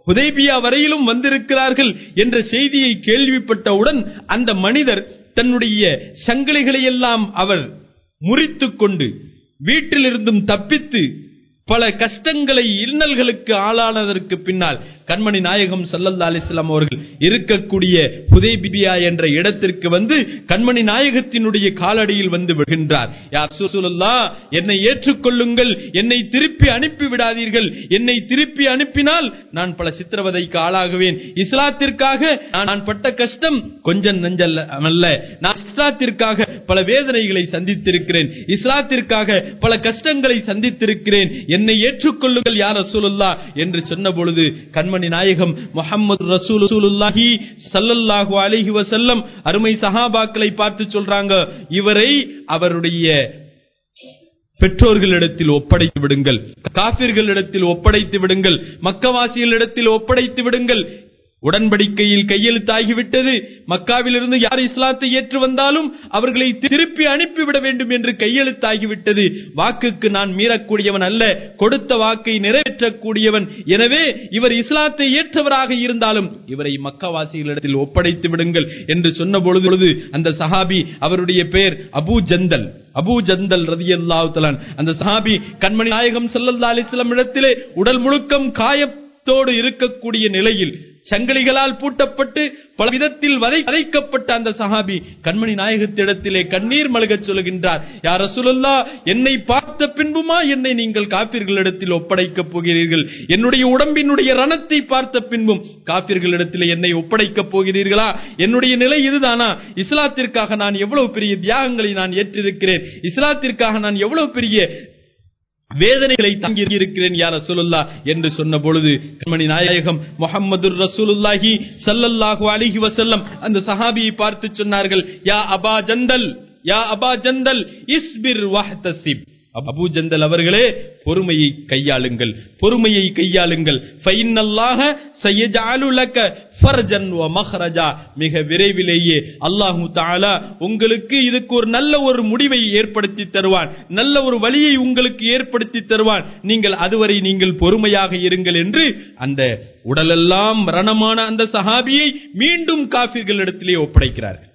ஹுதைபியா வரையிலும் வந்திருக்கிறார்கள் என்ற செய்தியை கேள்விப்பட்டவுடன் அந்த மனிதர் தன்னுடைய சங்கிலிகளையெல்லாம் அவர் முறித்துக் கொண்டு வீட்டிலிருந்தும் தப்பித்து பல கஷ்டங்களை இன்னல்களுக்கு ஆளானதற்கு பின்னால் கண்மணி நாயகம் சல்லல்லா அலிஸ்லாம் அவர்கள் இருக்கக்கூடிய புதைபிபியா என்ற இடத்திற்கு வந்து கண்மணி நாயகத்தினுடைய காலடியில் வந்து விடுகின்றார் யார் சுசுல்லா என்னை ஏற்றுக்கொள்ளுங்கள் என்னை திருப்பி அனுப்பி விடாதீர்கள் என்னை திருப்பி அனுப்பினால் நான் பல சித்திரவதைக்கு ஆளாகுவேன். இஸ்லாத்திற்காக நான் பட்ட கஷ்டம் கொஞ்சம் நஞ்சல்ல அல்ல. நான் இஸ்லாத்திற்காக பல வேதனைகளை சந்தித்திருக்கிறேன். இஸ்லாத்திற்காக பல கஷ்டங்களை சந்தித்திருக்கிறேன். என்னை ஏற்றுக்கொள்ளுங்கள் யார் ரசூலுல்லா என்று சொன்ன பொழுது கண்மணி நாயகம் முகமது ரசூலுல்லாஹி சல்லல்லாஹு அலைஹி வசல்லம் அருமை சஹாபாக்களை பார்த்து சொல்றாங்க இவரை அவருடைய பெற்றோர்களிடத்தில் ஒப்படைத்து விடுங்கள் காபிர்களிடத்தில் ஒப்படைத்து விடுங்கள் மக்கவாசிகளிடத்தில் ஒப்படைத்து விடுங்கள் உடன்படிக்கையில் கையெழுத்தாகிவிட்டது. மக்காவிலிருந்து யார் இஸ்லாத்தை ஏற்று வந்தாலும் அவர்களை திருப்பி அனுப்பிவிட வேண்டும் என்று கையெழுத்தாகிவிட்டது. வாக்குக்கு நான் மீறக்கூடியவன் அல்ல கொடுத்த வாக்கை நிறைவேற்றக்கூடியவன். எனவே இவர் இஸ்லாத்தை ஏற்றவராக இருந்தாலும் இவரை மக்காவாசிகளிடத்தில் ஒப்படைத்து விடுங்கள் என்று சொன்ன பொழுது அந்த சஹாபி அவருடைய பெயர் அபு ஜந்தல். அபு ஜந்தல் ரதி அல்லாஹுத்தலான் அந்த சஹாபி கண்மணி நாயகம் சல்லல்லா அலிஸ்லாம் இடத்திலே உடல் முழுக்கம் காயத்தோடு இருக்கக்கூடிய நிலையில் சங்கிலிகளால் பூட்டப்பட்டு பல விதத்தில் வதைக்கப்பட்ட அந்த சஹாபி கண்மணி நாயகத்திடத்திலே கண்ணீர் மலக சொல்கின்றார் யார் ரசூலுல்லா என்னை பார்த்த பின்புமா என்னை நீங்கள் காப்பீர்களிடத்தில் ஒப்படைக்கப் போகிறீர்கள்? என்னுடைய உடம்பினுடைய ரணத்தை பார்த்த பின்பும் காப்பீர்களிடத்தில் என்னை ஒப்படைக்கப் போகிறீர்களா? என்னுடைய நிலை இதுதானா? இஸ்லாத்திற்காக நான் எவ்வளவு பெரிய தியாகங்களை நான் ஏற்றிருக்கிறேன்? இஸ்லாத்திற்காக நான் எவ்வளவு பெரிய வேதனைகளை தங்கி இருக்கிறேன் யார் ரசூலுல்லா என்று சொன்ன பொழுது கண்மணி நாயகம் முகமது ரசூலுல்லாஹி சல்லல்லாஹு அலிஹி வசல்லம் அந்த சஹாபியை பார்த்து சொன்னார்கள் யா அபா ஜந்தல் யா அபா ஜந்தல் இஸ்பிர் வஹ்தசிப் அபு ஜந்தல் அவர்களே பொறுமையை கையாளுங்கள். பொறுமையை கையாளுங்கள். ஃபர்ஜன் மிக விரைவிலேயே அல்லாஹு தாலா உங்களுக்கு இதுக்கு ஒரு நல்ல ஒரு முடிவை ஏற்படுத்தி தருவான். நல்ல ஒரு வழியை உங்களுக்கு ஏற்படுத்தி தருவான். நீங்கள் அதுவரை நீங்கள் பொறுமையாக இருங்கள் என்று அந்த உடலெல்லாம் மரணமான அந்த சஹாபியை மீண்டும் காபிர்களிடத்திலே ஒப்படைக்கிறார்கள்.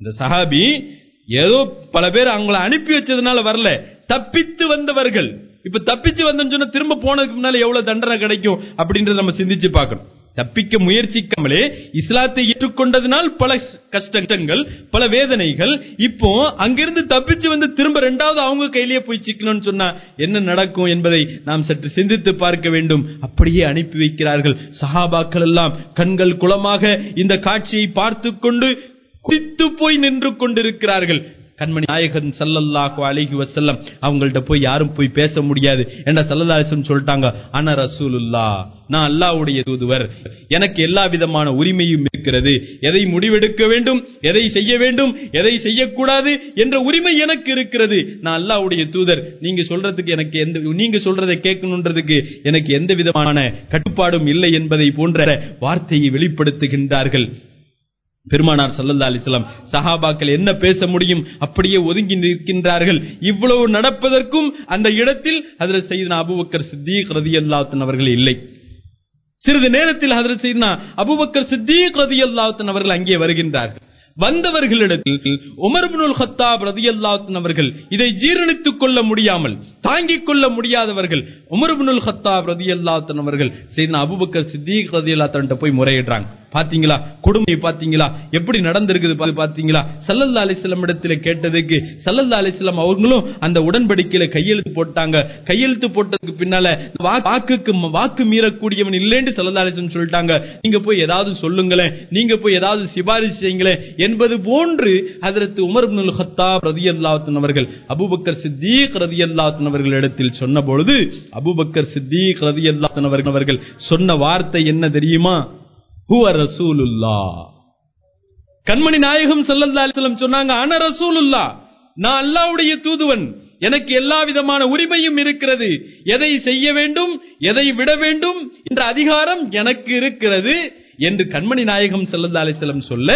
இந்த சஹாபி ஏதோ பல பேர் அவங்கள அனுப்பி வச்சதுனால வரல. தப்பித்து வந்தவர்கள். இப்ப தப்பிச்சு வந்தோம்னு சொன்னா திரும்ப போனதுக்கு முன்னால எவ்வளவு தண்டனை கிடைக்கும் அப்படின்றத நம்ம சிந்திச்சு பார்க்கணும். தப்பிக்க முயற்சிக்காமலே இஸ்லாத்தை ஏற்றுக்கொண்டதினால் பல கஷ்டங்கள் பல வேதனைகள் இப்போ அங்கிருந்து தப்பிச்சு வந்து திரும்ப ரெண்டாவது அவங்க கையிலேயே போய் சிக்கணும்னு சொன்னா என்ன நடக்கும் என்பதை நாம் சற்று சிந்தித்து பார்க்க வேண்டும். அப்படியே அனுப்பி வைக்கிறார்கள். சஹாபாக்கள் எல்லாம் கண்கள் குளமாக இந்த காட்சியை பார்த்து கொண்டு குதித்து போய் நின்று கொண்டிருக்கிறார்கள். கண்மணி நாயகன் சல்லல்லாஹு அழகி வசல்லம் அவங்கள்ட்ட போய் யாரும் போய் பேச முடியாது என்ன சல்லல்லாஹம் சொல்லிட்டாங்க அன ரசூலுல்லா நான் அல்லாஹ்வுடைய தூதுவர். எனக்கு எல்லா விதமான உரிமையும் இருக்கிறது. எதை முடிவெடுக்க வேண்டும் எதை செய்ய வேண்டும் எதை செய்யக்கூடாது என்ற உரிமை எனக்கு இருக்கிறது. நான் அல்லாவுடைய தூதர். நீங்க சொல்றதுக்கு எனக்கு எந்த நீங்க சொல்றதை கேட்கணுன்றதுக்கு எனக்கு எந்த விதமான கட்டுப்பாடும் இல்லை என்பதை போன்ற வார்த்தையை வெளிப்படுத்துகின்றார்கள். பெருமானார் சல்லல்லா அலிஸ்லாம் சஹாபாக்கள் என்ன பேச முடியும்? அப்படியே ஒதுங்கி நிற்கின்றார்கள். இவ்வளவு நடப்பதற்கும் அந்த இடத்தில் ஹதரத் சையீனா அபூபக்கர் சித்திக் ரதியல்லாத்தன் அவர்கள் இல்லை. சிறிது நேரத்தில் ஹதரத் சையீனா அபூபக்கர் சித்திக் ரதியல்லாத்தன் அவர்கள் அங்கே வருகின்றார்கள். வந்தவர்களிடத்தில் உமர்புனுல் ஹத்தாப் ரதியல்லாத்தன் அவர்கள் இதை ஜீரணித்துக் கொள்ள முடியாமல் தாங்கிக் கொள்ள முடியாதவர்கள் உமர்புனுல் ஹத்தாப் ரதி அல்லாத்தன் அவர்கள் சையீனா அபுபக்கர் சித்திக் ரதி ரதியல்லாத்தன் போய் முறையிடுறாங்க. பாத்தீங்களா? கொடுமையை பாத்தீங்களா? எப்படி நடந்திருக்குது பாத்தீங்களா? சல்லல்லா அலிஸ்லம் இடத்துல கேட்டதுக்கு சல்லல்லா அலிஸ்லாம் அவங்களும் அந்த உடன்படிக்கையில கையெழுத்து போட்டாங்க. கையெழுத்து போட்டதுக்கு பின்னால வாக்குக்கு வாக்கு மீறக்கூடியவன் இல்லைன்னு சல்லல்லா அலிஸ்லம் சொல்லிட்டாங்க. நீங்க போய் ஏதாவது சொல்லுங்களேன். நீங்க போய் ஏதாவது சிபாரிசு செய்யுங்களேன் என்பது போன்று அதற்கு உமர் ஹத்தா ரதி அல்லாத்தன் அவர்கள் அபூபக்கர் சித்தீக் அல்லாத்தன் அவர்களிடத்தில் சொன்ன பொழுது அபூபக்கர் சித்தீக் ரதியல்லாஹு அவர்கள் அவர்கள் சொன்ன வார்த்தை என்ன தெரியுமா? ஹுவ ரசூலுல்லா கண்மணி நாயகம் செல்லந்தாலும் சொன்னாங்க அன ரசூலுல்லா நான் அல்லாவுடைய தூதுவன். எனக்கு எல்லா விதமான உரிமையும் இருக்கிறது. எதை செய்ய வேண்டும் எதை விட வேண்டும் என்ற அதிகாரம் எனக்கு இருக்கிறது என்று கண்மணி நாயகம் ஸல்லல்லாஹு அலைஹி சொல்ல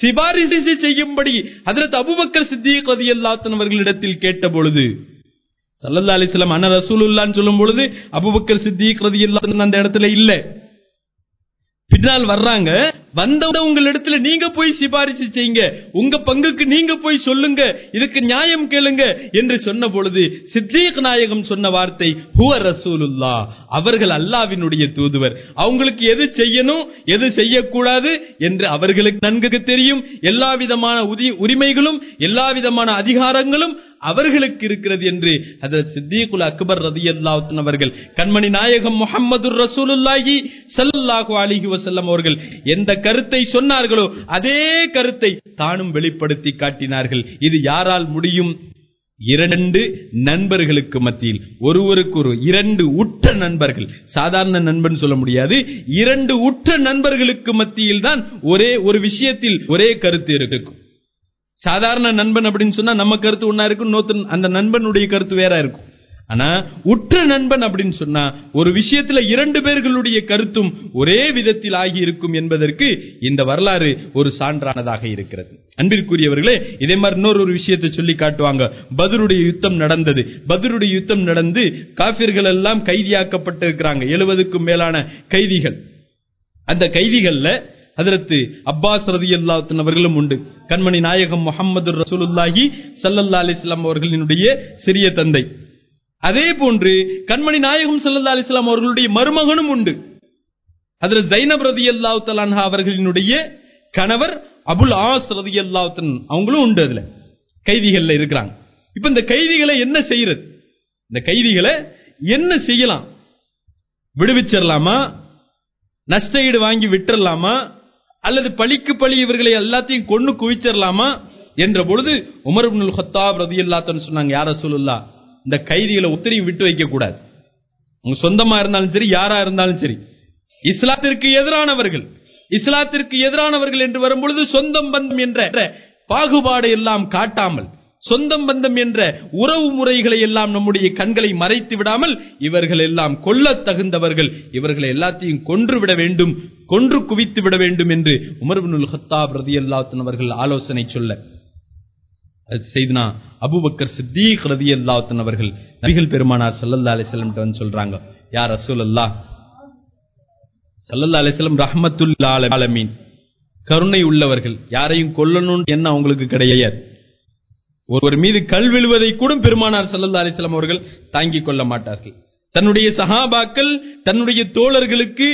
சிபாரிசு செய்யும்படி அதற்கு அபுபக்கர் சித்திக் ரலியல்லாஹு அல்லாத்தன் அவர்களிடத்தில் கேட்ட பொழுது சல்லல்லா அலிஸ்லாம் அண்ணன் ரசூலுல்லான்னு சொல்லும் பொழுது அபுபக்கர் சித்திக் ரலியல்லாஹு அந்த இடத்துல இல்லை. பின்னால் வர்றாங்க. வந்த உங்களிடத்துல நீங்க போய் சிபாரிசு செய்யுங்க. உங்க பங்குக்கு நீங்க போய் சொல்லுங்க. இதுக்கு நியாயம் கேளுங்க என்று சொன்ன பொழுது சித்தீக் நாயகம் சொன்ன வார்த்தை ஹுவ ரசூலுல்லா அவர்கள் அல்லாவினுடைய தூதுவர். அவங்களுக்கு எது செய்யணும் எது செய்யக்கூடாது என்று அவர்களுக்கு நன்கு தெரியும். எல்லா விதமான உதி- உரிமைகளும் எல்லா விதமான அதிகாரங்களும் அவர்களுக்கு இருக்கிறது என்று அதில் சித்திகுல் அக்பர் ரதி ரதியல்லாஹு அவர்கள் கண்மணி நாயகம் முஹம்மது ரசூலுல்லாஹி ஸல்லல்லாஹு அலிஹி வசல்லம் அவர்கள் எந்த கருத்தை சொன்னார்களோ அதே கருத்தை தானும் வெளிப்படுத்தி காட்டினார்கள். இது யாரால் முடியும்? இரண்டு நண்பர்களுக்கு மத்தியில். ஒருவருக்கு ஒரு இரண்டு உற்ற நண்பர்கள். சாதாரண நண்பன் சொல்ல முடியாது. இரண்டு உற்ற நண்பர்களுக்கு மத்தியில் தான் ஒரே ஒரு விஷயத்தில் ஒரே கருத்து இருக்கும். சாதாரண நண்பன் அப்படின்னு சொன்னா நம்ம கருத்து ஒன்னா இருக்கும் நோத்து அந்த நண்பனுடைய கருத்து வேற இருக்கும். ஆனா உற்ற நண்பன் அப்படின்னு சொன்னா ஒரு விஷயத்துல இரண்டு பேர்களுடைய கருத்தும் ஒரே விதத்தில் ஆகி இருக்கும் என்பதற்கு இந்த வரலாறு ஒரு சான்றானதாக இருக்கிறது. அன்பிற்குரியவர்களே இதே மாதிரி இன்னொரு ஒரு விஷயத்தை சொல்லி காட்டுவாங்க. பதிலுடைய யுத்தம் நடந்தது. பதிலுடைய யுத்தம் நடந்து காபிர்கள் எல்லாம் கைதியாக்கப்பட்டிருக்கிறாங்க எழுபதுக்கும் மேலான கைதிகள். அந்த கைதிகள்ல அதற்கு அப்பாஸ் ரதியல்லாஹு அவர்களும் உண்டு. கண்மணி நாயகம் முகமது ரசூலுல்லாஹி சல்லல்லா அலிஸ்லாம் அவர்களினுடைய சிறிய தந்தை. அதே போன்று கண்மணி நாயகம் சல்லா அலிஸ்லாம் அவர்களுடைய மருமகனும் உண்டு. அதில் ஜைனப் ரதியல்லாஹு தஆலா அவர்களினுடைய கணவர் அபுல் ஆஸ் ரதி தஆலா அவங்களும் உண்டு அதுல. கைதிகள்ல இருக்கிறாங்க. இப்ப இந்த கைதிகளை என்ன செய்யறது? இந்த கைதிகளை என்ன செய்யலாம்? விடுவிச்சிடலாமா நஷ்ட ஈடு வாங்கி விட்டுறலாமா அல்லது பழிக்கு பழி இவர்களை எல்லாத்தையும் கொண்டு குவிச்சிடலாமா என்ற பொழுது உமர் இப்னுல் ஹத்தாப் அல்லாத்தன் சொன்னாங்க யார சொல்லுல்லா இந்த கைதிகளை ஒத்திரையும் விட்டு வைக்க கூடாது. உங்க சொந்தமா இருந்தாலும் சரி யாரா இருந்தாலும் சரி. இஸ்லாத்திற்கு எதிரானவர்கள் இஸ்லாத்திற்கு எதிரானவர்கள் என்று வரும்பொழுது சொந்தம் பந்தம் என்ற பாகுபாடு எல்லாம் காட்டாமல் சொந்தம் பந்தம் என்ற உறவு முறைகளை எல்லாம் நம்முடைய கண்களை மறைத்து விடாமல் இவர்கள் எல்லாம் கொல்ல தகுந்தவர்கள். இவர்களை எல்லாத்தையும் கொன்று விட வேண்டும் கொன்று குவித்து விட வேண்டும் என்று உமர்பினுல் ஹத்தாப் ரதியல்லாஹு அவர்கள் ஆலோசனை சொல்ல செய்தனா அபுபக்கர் சித்தீக் ரதியல்லாஹு அவர்கள் நபிகள் பெருமானார் சல்லல்லா அலிசல்லம் வந்து சொல்றாங்க யார் ரசூலல்லாஹ் அல்லா சல்லல்லா அலிசல்லம் ரஹமத்துல்லா ஆலமீன் கருணை உள்ளவர்கள் யாரையும் கொல்லணும் என்ன அவங்களுக்கு கிடையாது. ஒருவர் மீது கல் விழுவதை கூட பெருமானார் சல்லல்லா அலைஹி அவர்கள் தாங்கிக் கொள்ள மாட்டார்கள். தன்னுடைய சஹாபாக்கள் தன்னுடைய தோழர்களுக்கு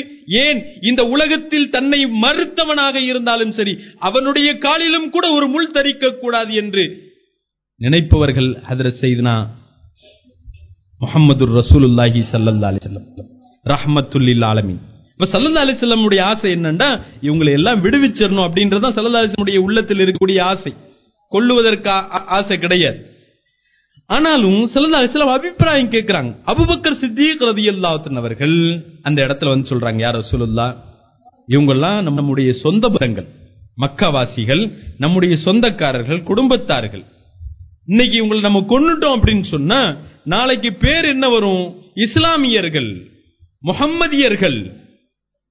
ஏன் இந்த உலகத்தில் தன்னை மறுத்தவனாக இருந்தாலும் சரி அவனுடைய காலிலும் கூட ஒரு முள் தரிக்க கூடாது என்று நினைப்பவர்கள் ஹதரத் செய்தனா முகமது ரசூலுல்லாஹி சல்லல்லா அலிசல்லம் ரஹமத்துல்லில் ஆலமின். இப்ப சல்லல்லா உடைய ஆசை என்னன்னா இவங்களை எல்லாம் விடுவிச்சிடணும் அப்படின்றதான் சல்லல்லா அலிஸ்லமுடைய உள்ளத்தில் இருக்கக்கூடிய ஆசை. கொள்ளுவதற்கு ஆசை கிடையாது. ஆனாலும் சல்லல்லா அலிஸ்லாம் அபிப்பிராயம் கேட்கிறாங்க. அபுபக்கர் சித்திக் அல்லாத்தின் அவர்கள் அந்த இடத்துல வந்து சொல்றாங்க யார் ரசூலுல்லா இவங்கெல்லாம் நம்முடைய சொந்த பந்தங்கள் மக்காவாசிகள் நம்முடைய சொந்தக்காரர்கள் குடும்பத்தார்கள் இன்னைக்கு இவங்களை நம்ம கொன்னுட்டோம் அப்படின்னு சொன்னா நாளைக்கு பேர் என்ன வரும்? இஸ்லாமியர்கள் முகம்மதியர்கள்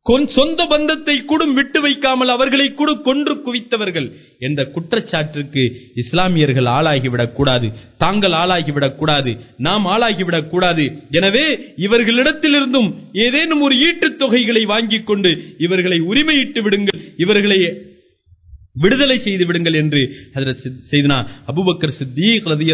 கொன்- சொந்த பந்தத்தை கூட விட்டு வைக்காமல் அவர்களை கூட கொன்று குவித்தவர்கள். என்ற குற்றச்சாட்டுக்கு இஸ்லாமியர்கள் ஆளாகிவிடக் கூடாது தாங்கள் ஆளாகிவிடக் கூடாது நாம் ஆளாகிவிடக் கூடாது. எனவே இவர்களிடத்திலிருந்தும் ஏதேனும் ஒரு ஈட்டுத் தொகைகளை வாங்கிக் கொண்டு இவர்களை உரிமையிட்டு விடுங்கள். இவர்களை விடுதலை செய்து விடுங்கள் என்று ஹஜரத் செய்தனா அபூபக்கர் சித்தீக் ரதி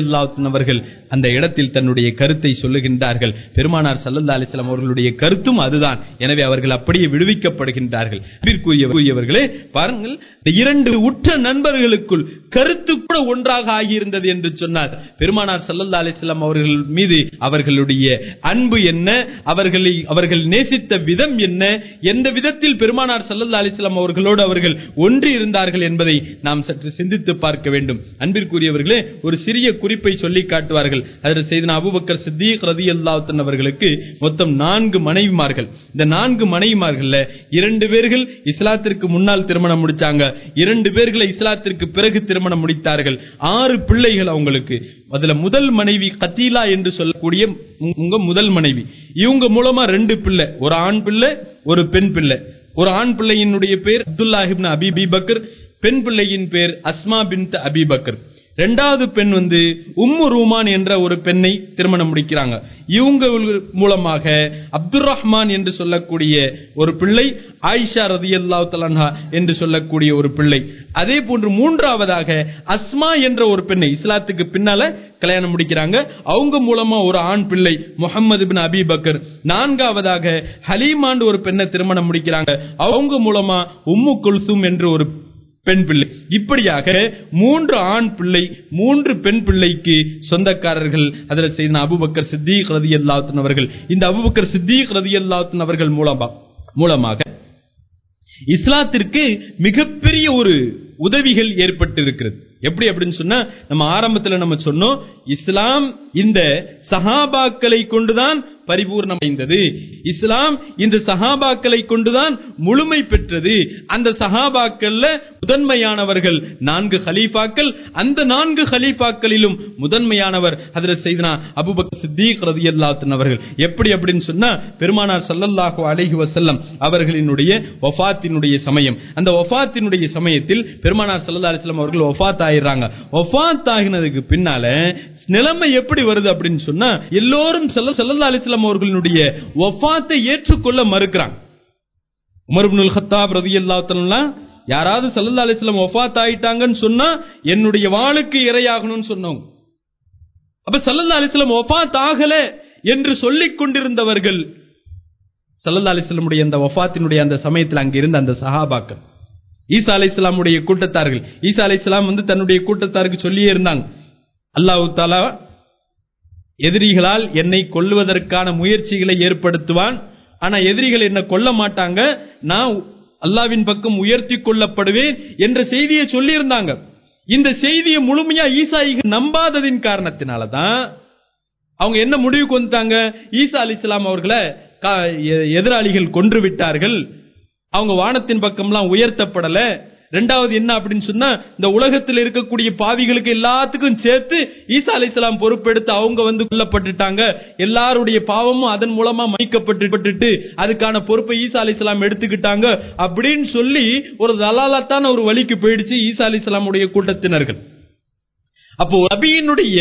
அவர்கள் அந்த இடத்தில் தன்னுடைய கருத்தை சொல்லுகின்றார்கள். பெருமானார் சல்லல்லா அலிஸ்லாம் அவர்களுடைய கருத்தும் அதுதான். எனவே அவர்கள் அப்படியே விடுவிக்கப்படுகின்றார்கள். கூறியவர்களே பாருங்கள் இரண்டு உற்ற நண்பர்களுக்குள் கருத்து கூட ஒன்றாக ஆகியிருந்தது என்று சொன்னார். பெருமானார் சல்லல்லா அலிஸ்லாம் அவர்கள் மீது அவர்களுடைய அன்பு என்ன? அவர்களை அவர்கள் நேசித்த விதம் என்ன? எந்த விதத்தில் பெருமானார் சல்லல்லா அலிஸ்லாம் அவர்களோடு அவர்கள் ஒன்றி இருந்தார்கள் என்பதை நாம் சற்று சிந்தித்து பார்க்க வேண்டும். அன்பிற்குரியவர்களே ஒரு சிறிய குறிப்பை சொல்லி காட்டுவார்கள். அதில் செய்தன அபுபக்கர் சித்தீக் ரதி அல்லாத்தன் அவர்களுக்கு மொத்தம் நான்கு மனைவிமார்கள். இந்த நான்கு மனைவிமார்கள்ல இரண்டு பேர்கள் இஸ்லாத்திற்கு முன்னால் திருமணம் முடிச்சாங்க. இரண்டு பேர்களை இஸ்லாத்திற்கு பிறகு திருமணம் முடித்தார்கள். ஆறு பிள்ளைகள் அவங்களுக்கு. அதுல முதல் மனைவி கத்தீலா என்று சொல்லக்கூடிய உங்க- முதல் மனைவி. இவங்க மூலமா ரெண்டு பிள்ளை. ஒரு ஆண் பிள்ளை ஒரு பெண் பிள்ளை. ஒரு ஆண் பிள்ளையினுடைய பேர் அப்துல்லாஹிப்னு அபி பக்கர். பெண் பிள்ளையின் பேர் அஸ்மா பின் அபிபக்கர். ரெண்டாவது பெண் வந்து உம்மு ரூமான் என்ற ஒரு பெண்ணை திருமணம் முடிக்கிறாங்க. இவங்க மூலமாக அப்துர் ரஹ்மான் என்று சொல்லக்கூடிய ஒரு பிள்ளை ஆயிஷா ரதியல்லாஹு தலன்ஹா என்று சொல்லக்கூடிய ஒரு பிள்ளை. அதே போன்று மூன்றாவதாக அஸ்மா என்ற ஒரு பெண்ணை இஸ்லாத்துக்கு பின்னால கல்யாணம் முடிக்கிறாங்க. அவங்க மூலமா ஒரு ஆண் பிள்ளை முகமது பின் அபி பக்கர் நான்காவதாக ஹலீமாண்டு ஒரு பெண்ணை திருமணம் முடிக்கிறாங்க. அவங்க மூலமா உம்மு குல்சும் என்று ஒரு பெண் பிள்ளை. இப்படியாக மூன்று ஆண் பிள்ளை மூன்று பெண் பிள்ளைக்கு சொந்தக்காரர்கள் அதுல செய்த அபுபக்கர் சித்திக் ரதி அவர்கள். இந்த அபுபக்கர் சித்திக் ரதி அவர்கள் மூலமா மூலமாக இஸ்லாத்திற்கு மிகப்பெரிய ஒரு உதவிகள் ஏற்பட்டு இருக்கிறது எப்படி அப்படின்னு சொன்னா நம்ம ஆரம்பத்துல நம்ம சொன்னோம் இஸ்லாம் இந்த சஹாபாக்களை கொண்டுதான் பரிபூர்ணமைந்தது இஸ்லாம் இந்த சஹாபாக்களை கொண்டுதான் முழுமை பெற்றது. அந்த சஹாபாக்கள்ல முதன்மையானவர்கள் நான்கு ஹலீஃபாக்கள் அந்த நான்கு ஹலீஃபாக்களிலும் முதன்மையானவர் ஹதரத் செய்தனா அபுபக்கர் சித்தீக் ரதியல்லாஹு அவர்கள். எப்படி அப்படின்னு சொன்னா பெருமானார் சல்லல்லாஹு அலஹி வசல்லம் அவர்களினுடைய ஒஃபாத்தினுடைய சமயம். அந்த ஒஃபாத்தினுடைய சமயத்தில் பெருமானார் ஸல்லல்லாஹு அலைஹி அவர்கள் ஒஃபாத் ஆயிடுறாங்க ஒஃபாத் ஆகினதுக்கு பின்னால நிலைமை எப்படி வருது அப்படின்னு சொன்னா எல்லோரும் செல்ல ஸல்லல்லாஹு அலைஹி அவர்களுடைய ஒஃபாத்தை ஏற்றுக்கொள்ள மறுக்கிறாங்க. உமர் ஹத்தா பிரதி ரலியல்லாஹு யாராவது ஸல்லல்லாஹு அலிஸ்லாம் ஒஃபாத் ஆயிட்டாங்கன்னு சொன்னா என்னுடைய வாளுக்கு இரையாகணும்னு சொன்னவங்க. அப்ப ஸல்லல்லாஹு அலிஸ்லாம் ஒஃபாத் ஆகல என்று சொல்லிக் கொண்டிருந்தவர்கள் ஸல்லல்லாஹு அலிஸ்லமுடைய அந்த ஒஃபாத்தினுடைய அந்த சமயத்தில் அங்கிருந்த அந்த சஹாபாக்கள். ஈசா அலைஹிஸ்ஸலாமுடைய கூட்டத்தார்கள். ஈசா அலைஹிஸ்ஸலாம் வந்து தன்னுடைய கூட்டத்தாருக்கு சொல்லியே இருந்தாங்க. அல்லாஹ் தாலா எதிரிகளால் என்னை கொல்லுவதற்கான முயற்சிகளை ஏற்படுத்துவான். ஆனா எதிரிகள் என்ன கொல்ல மாட்டாங்க. நான் அல்லாவின் பக்கம் உயர்த்தி கொள்ளப்படுவேன் என்ற செய்தியை சொல்லியிருந்தாங்க. இந்த செய்தியை முழுமையா ஈசாயிக நம்பாததின் காரணத்தினாலதான் அவங்க என்ன முடிவுக்கு வந்துட்டாங்க? ஈசா அலிஸ்லாம் அவர்களை கா- எ- எதிராளிகள் கொன்று விட்டார்கள். அவங்க வானத்தின் பக்கம்லாம் உயர்த்தப்படல. ரெண்டாவது என்ன அப்படின்னு சொன்னா இந்த உலகத்தில் இருக்கக்கூடிய பாவிகளுக்கு எல்லாத்துக்கும் சேர்த்து ஈசா அலிஸ்லாம் பொறுப்பெடுத்து அவங்க வந்து கொல்லப்பட்டுட்டாங்க. எல்லாருடைய பாவமும் அதன் மூலமா மன்னிக்கப்பட்டு அதுக்கான பொறுப்பை ஈசா அலிஸ்லாம் எடுத்துக்கிட்டாங்க அப்படின்னு சொல்லி ஒரு தலாலத்தான ஒரு வழிக்கு போயிடுச்சு ஈசா அலிஸ்லாமுடைய கூட்டத்தினர்கள். அப்போ நபியினுடைய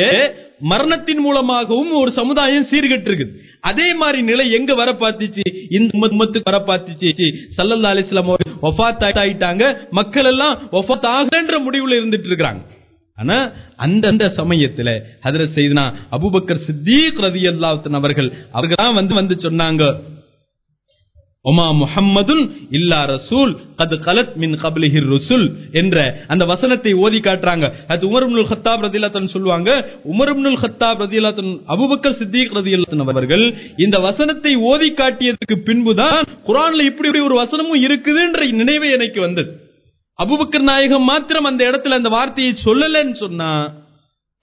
மரணத்தின் மூலமாகவும் ஒரு சமுதாயம் சீர்கெட்டு இருக்குது அதே மாதிரி நிலை எங்க வர பார்த்துச்சு இந்த உம்மத் உம்மத்துக்கு வர பார்த்துச்சு சல்லல்லா அலிஸ்லாம் அவர்கள் ஒஃபாத் ஆயிட்டாங்க மக்கள் எல்லாம் ஒஃபாத் ஆகன்ற முடிவுல இருந்துட்டு இருக்கிறாங்க ஆனா அந்த அந்த சமயத்துல ஹதரத் செய்தனா அபூபக்கர் சித்தீக் ரதியல்லாஹு அவர்கள் அவர்கள் வந்து வந்து சொன்னாங்க ஒமா முஹம்மதுன் இல்லா ரசூல் கது கலத் மின் கப்லிஹிர் ருசுல் என்ற அந்த வசனத்தை ஓதி காட்டுறாங்க. அது உமர்முல் ஹத்தாப் ரதிலாத்தன் சொல்லுவாங்க. உமர்முல் ஹத்தாப் ரதிலாத்தன் அபுபக்கர் சித்திக் ரதிலாத்தன் அவர்கள் இந்த வசனத்தை ஓதி காட்டியதுக்கு பின்புதான் குரான்ல இப்படி இப்படி ஒரு வசனமும் இருக்குதுன்ற நினைவு எனக்கு வந்தது. அபுபக்கர் நாயகம் மாத்திரம் அந்த இடத்துல அந்த வார்த்தையை சொல்லலன்னு சொன்னா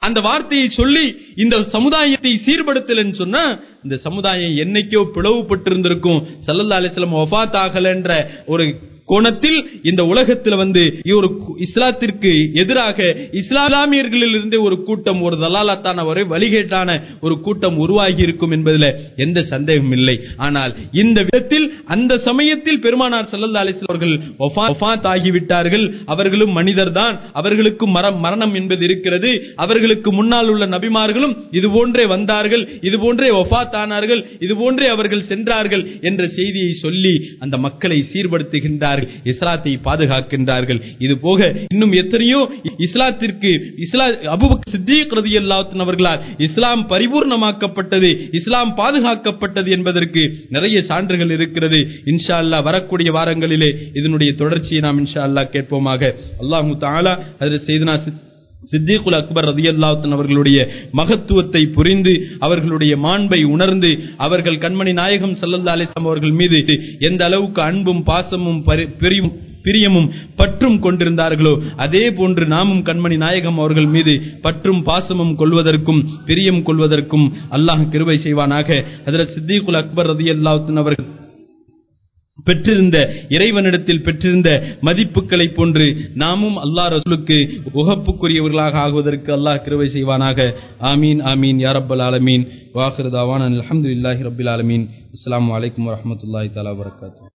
அந்த வார்த்தையை சொல்லி இந்த சமுதாயத்தை சீர்படுத்தலன்னு சொன்னா இந்த சமுதாயம் என்னைக்கோ பிளவுபட்டிருந்திருக்கும். சல்லல்லா அலிஸ்லாம் ஒஃபாத் ஆகலன்ற ஒரு கோணத்தில் இந்த உலகத்தில் வந்து ஒரு இஸ்லாத்திற்கு எதிராக இஸ்லாமியர்களில் இருந்தே ஒரு கூட்டம் ஒரு தலாலத்தான ஒரு வழிகேட்டான ஒரு கூட்டம் உருவாகி இருக்கும் என்பதில் எந்த சந்தேகம் இல்லை. ஆனால் இந்த விதத்தில் அந்த சமயத்தில் பெருமானார் சல்லல்லா அலிஸ்லாம் அவர்கள் ஆகிவிட்டார்கள் அவர்களும் மனிதர் தான் அவர்களுக்கும் மரம் மரணம் என்பது இருக்கிறது. அவர்களுக்கு முன்னால் உள்ள நபிமார்களும் இது போன்றே வந்தார்கள். இது போன்றே ஒஃபாத் ஆனார்கள் இது போன்றே அவர்கள் சென்றார்கள் என்ற செய்தியை சொல்லி அந்த மக்களை சீர்படுத்துகின்றார்கள். இஸ்லாத்தை பாதுகாக்கின்றார்கள். இது போக இன்னும் எத்தனையோ இஸ்லாத்திற்கு இஸ்லா அபுபக் சித்திக் ரதியல்லாஹு அவர்களால் இஸ்லாம் பரிபூர்ணமாக்கப்பட்டது இஸ்லாம் பாதுகாக்கப்பட்டது என்பதற்கு நிறைய சான்றுகள் இருக்கிறது. இன்ஷா அல்லா வரக்கூடிய வாரங்களிலே இதனுடைய தொடர்ச்சியை நாம் இன்ஷா அல்லா கேட்போமாக. அல்லாஹு தாலா அதில் செய்தனா சித்திகுல் அக்பர் ரதியல்லாத்தன் அவர்களுடைய மகத்துவத்தை புரிந்து அவர்களுடைய மாண்பை உணர்ந்து அவர்கள் கண்மணி நாயகம் சல்லல்லா அலிஸ்லாம் அவர்கள் மீது எந்த அளவுக்கு அன்பும் பாசமும் பெரியும் பிரியமும் பற்றும் கொண்டிருந்தார்களோ அதே போன்று நாமும் கண்மணி நாயகம் அவர்கள் மீது பற்றும் பாசமும் கொள்வதற்கும் பிரியம் கொள்வதற்கும் அல்லாஹ் கிருபை செய்வானாக. அதில் சித்திகுல் அக்பர் ரதி அல்லாத்தின் அவர்கள் பெற்றிருந்த இறைவனிடத்தில் பெற்றிருந்த மதிப்புகளை போன்று நாமும் அல்லாஹ் ரசூலுக்கு உகப்புக்குரியவர்களாக ஆகுவதற்கு அல்லாஹ் கிருவை செய்வானாக. ஆமீன் ஆமீன் யாரப்பல் ஆலமீன். வாஹிருதாவான் அலமதுல்லாஹி ரபில் ஆலமீன். அஸ்லாம் வலைக்கம் வரமத்துல்லாஹி தலா வரகாத்து